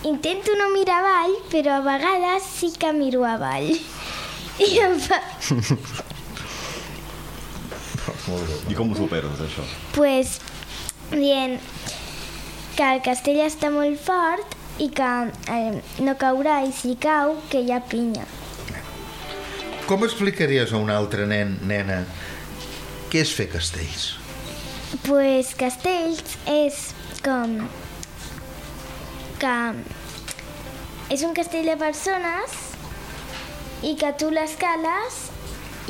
intento no mirar avall, però a vegades sí que miro avall. <laughs> I em fa, <laughs> I com ho superes, això? pues, dient que el castell està molt fort i que eh, no caurà i si cau que hi ha pinya. Com explicaries a un altre nen, nena, què és fer castells? pues castells és com que és un castell de persones i que tu l'escales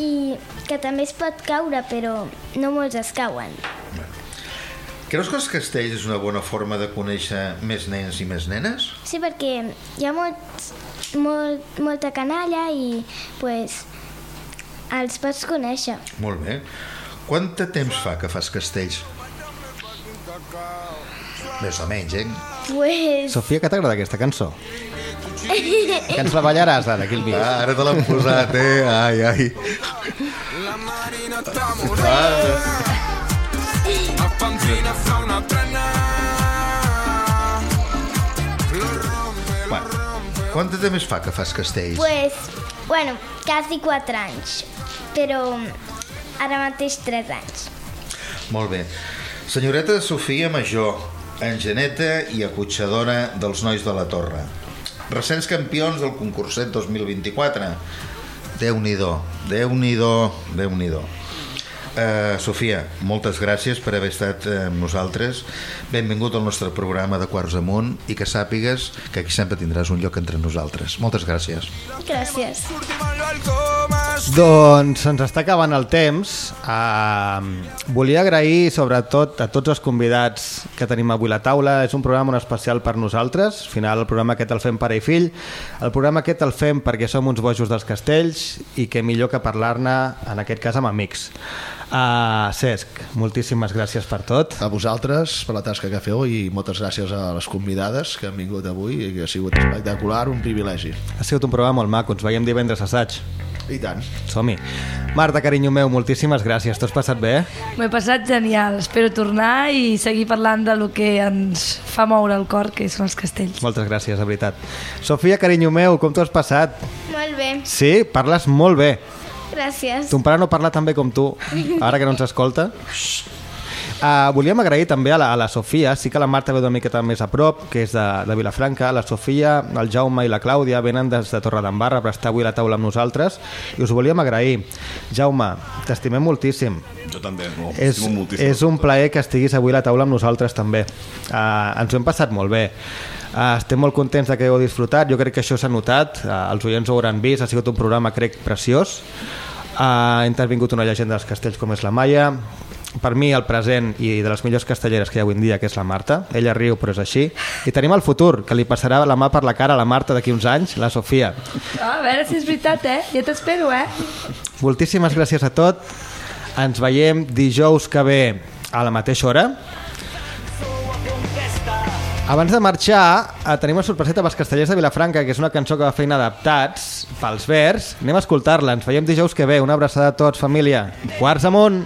i que també es pot caure però no molts es cauen. Creus que els castells és una bona forma de conèixer més nens i més nenes? Sí, perquè hi ha molt, molt, molta canalla i pues, els pots conèixer. Molt bé. Quant de temps fa que fas castells? Més o menys, eh? Pues, Sofia, què t'agrada aquesta cançó? Que ens la ballaràs ara, aquí al mig. Ah, ara te l'han posat, eh? Ai, ai. Bueno, quant de temps fa que fas castells? pues, bueno, quasi 4 anys, però ara mateix 3 anys. Molt bé. Senyoreta Sofia Major, engeneta i acotxadora dels Nois de la Torre. Recents campions del concurset 2024. Déu-n'hi-do, Déu-n'hi-do, Déu-n'hi-do. Uh, Sofia, moltes gràcies per haver estat eh, amb nosaltres. Benvingut al nostre programa de Quarts Amunt i que sàpigues que aquí sempre tindràs un lloc entre nosaltres. Moltes gràcies. Gràcies. Doncs se'ns està acabant el temps. Uh, volia agrair sobretot a tots els convidats que tenim avui a la taula. És un programa molt especial per nosaltres. Al final el programa aquest el fem pare i fill. El programa aquest el fem perquè som uns bojos dels castells i que millor que parlar-ne, en aquest cas amb amics. Uh, Cesc, moltíssimes gràcies per tot. A vosaltres per la tasca que feu i moltes gràcies a les convidades que han vingut avui i que ha sigut espectacular, un privilegi. Ha sigut un programa molt maco. Ens veiem divendres a assaig. I tant. Som-hi. Marta, carinyo meu, moltíssimes gràcies. T'ho has passat bé? M'ho he passat genial. Espero tornar i seguir parlant de lo que ens fa moure el cor, que són els castells. Moltes gràcies, de veritat. Sofia, carinyo meu, com t'ho has passat? Molt bé. Sí, parles molt bé. Gràcies. Ton pare no parla tan bé com tu, ara que no ens escolta. Uh, volíem agrair també a la, a la Sofia, sí que la Marta ve una miqueta més a prop, que és de, de Vilafranca, la Sofia, el Jaume i la Clàudia venen des de Torredembarra per estar avui a la taula amb nosaltres i us volíem agrair. Jaume, t'estimem moltíssim. Jo també, no, És, moltíssim. és un plaer que estiguis avui a la taula amb nosaltres també. Uh, ens ho hem passat molt bé. Uh, estem molt contents de que heu disfrutat, jo crec que això s'ha notat, uh, els oients ho hauran vist, ha sigut un programa, crec, preciós. Ha intervingut una llegenda dels castells com és la Maia, per mi el present i de les millors castelleres que hi ha avui en dia, que és la Marta. Ella riu, però és així. I tenim el futur, que li passarà la mà per la cara a la Marta d'aquí uns anys, la Sofia. Ah, a veure si és veritat, eh? Ja t'espero, eh? Moltíssimes gràcies a tot. Ens veiem dijous que ve a la mateixa hora. Abans de marxar, eh, tenim una sorpreseta pels castellers de Vilafranca, que és una cançó que va fer inadaptats pels vers. Anem a escoltar-la. Ens veiem dijous que ve. Una abraçada a tots, família. Quarts amunt!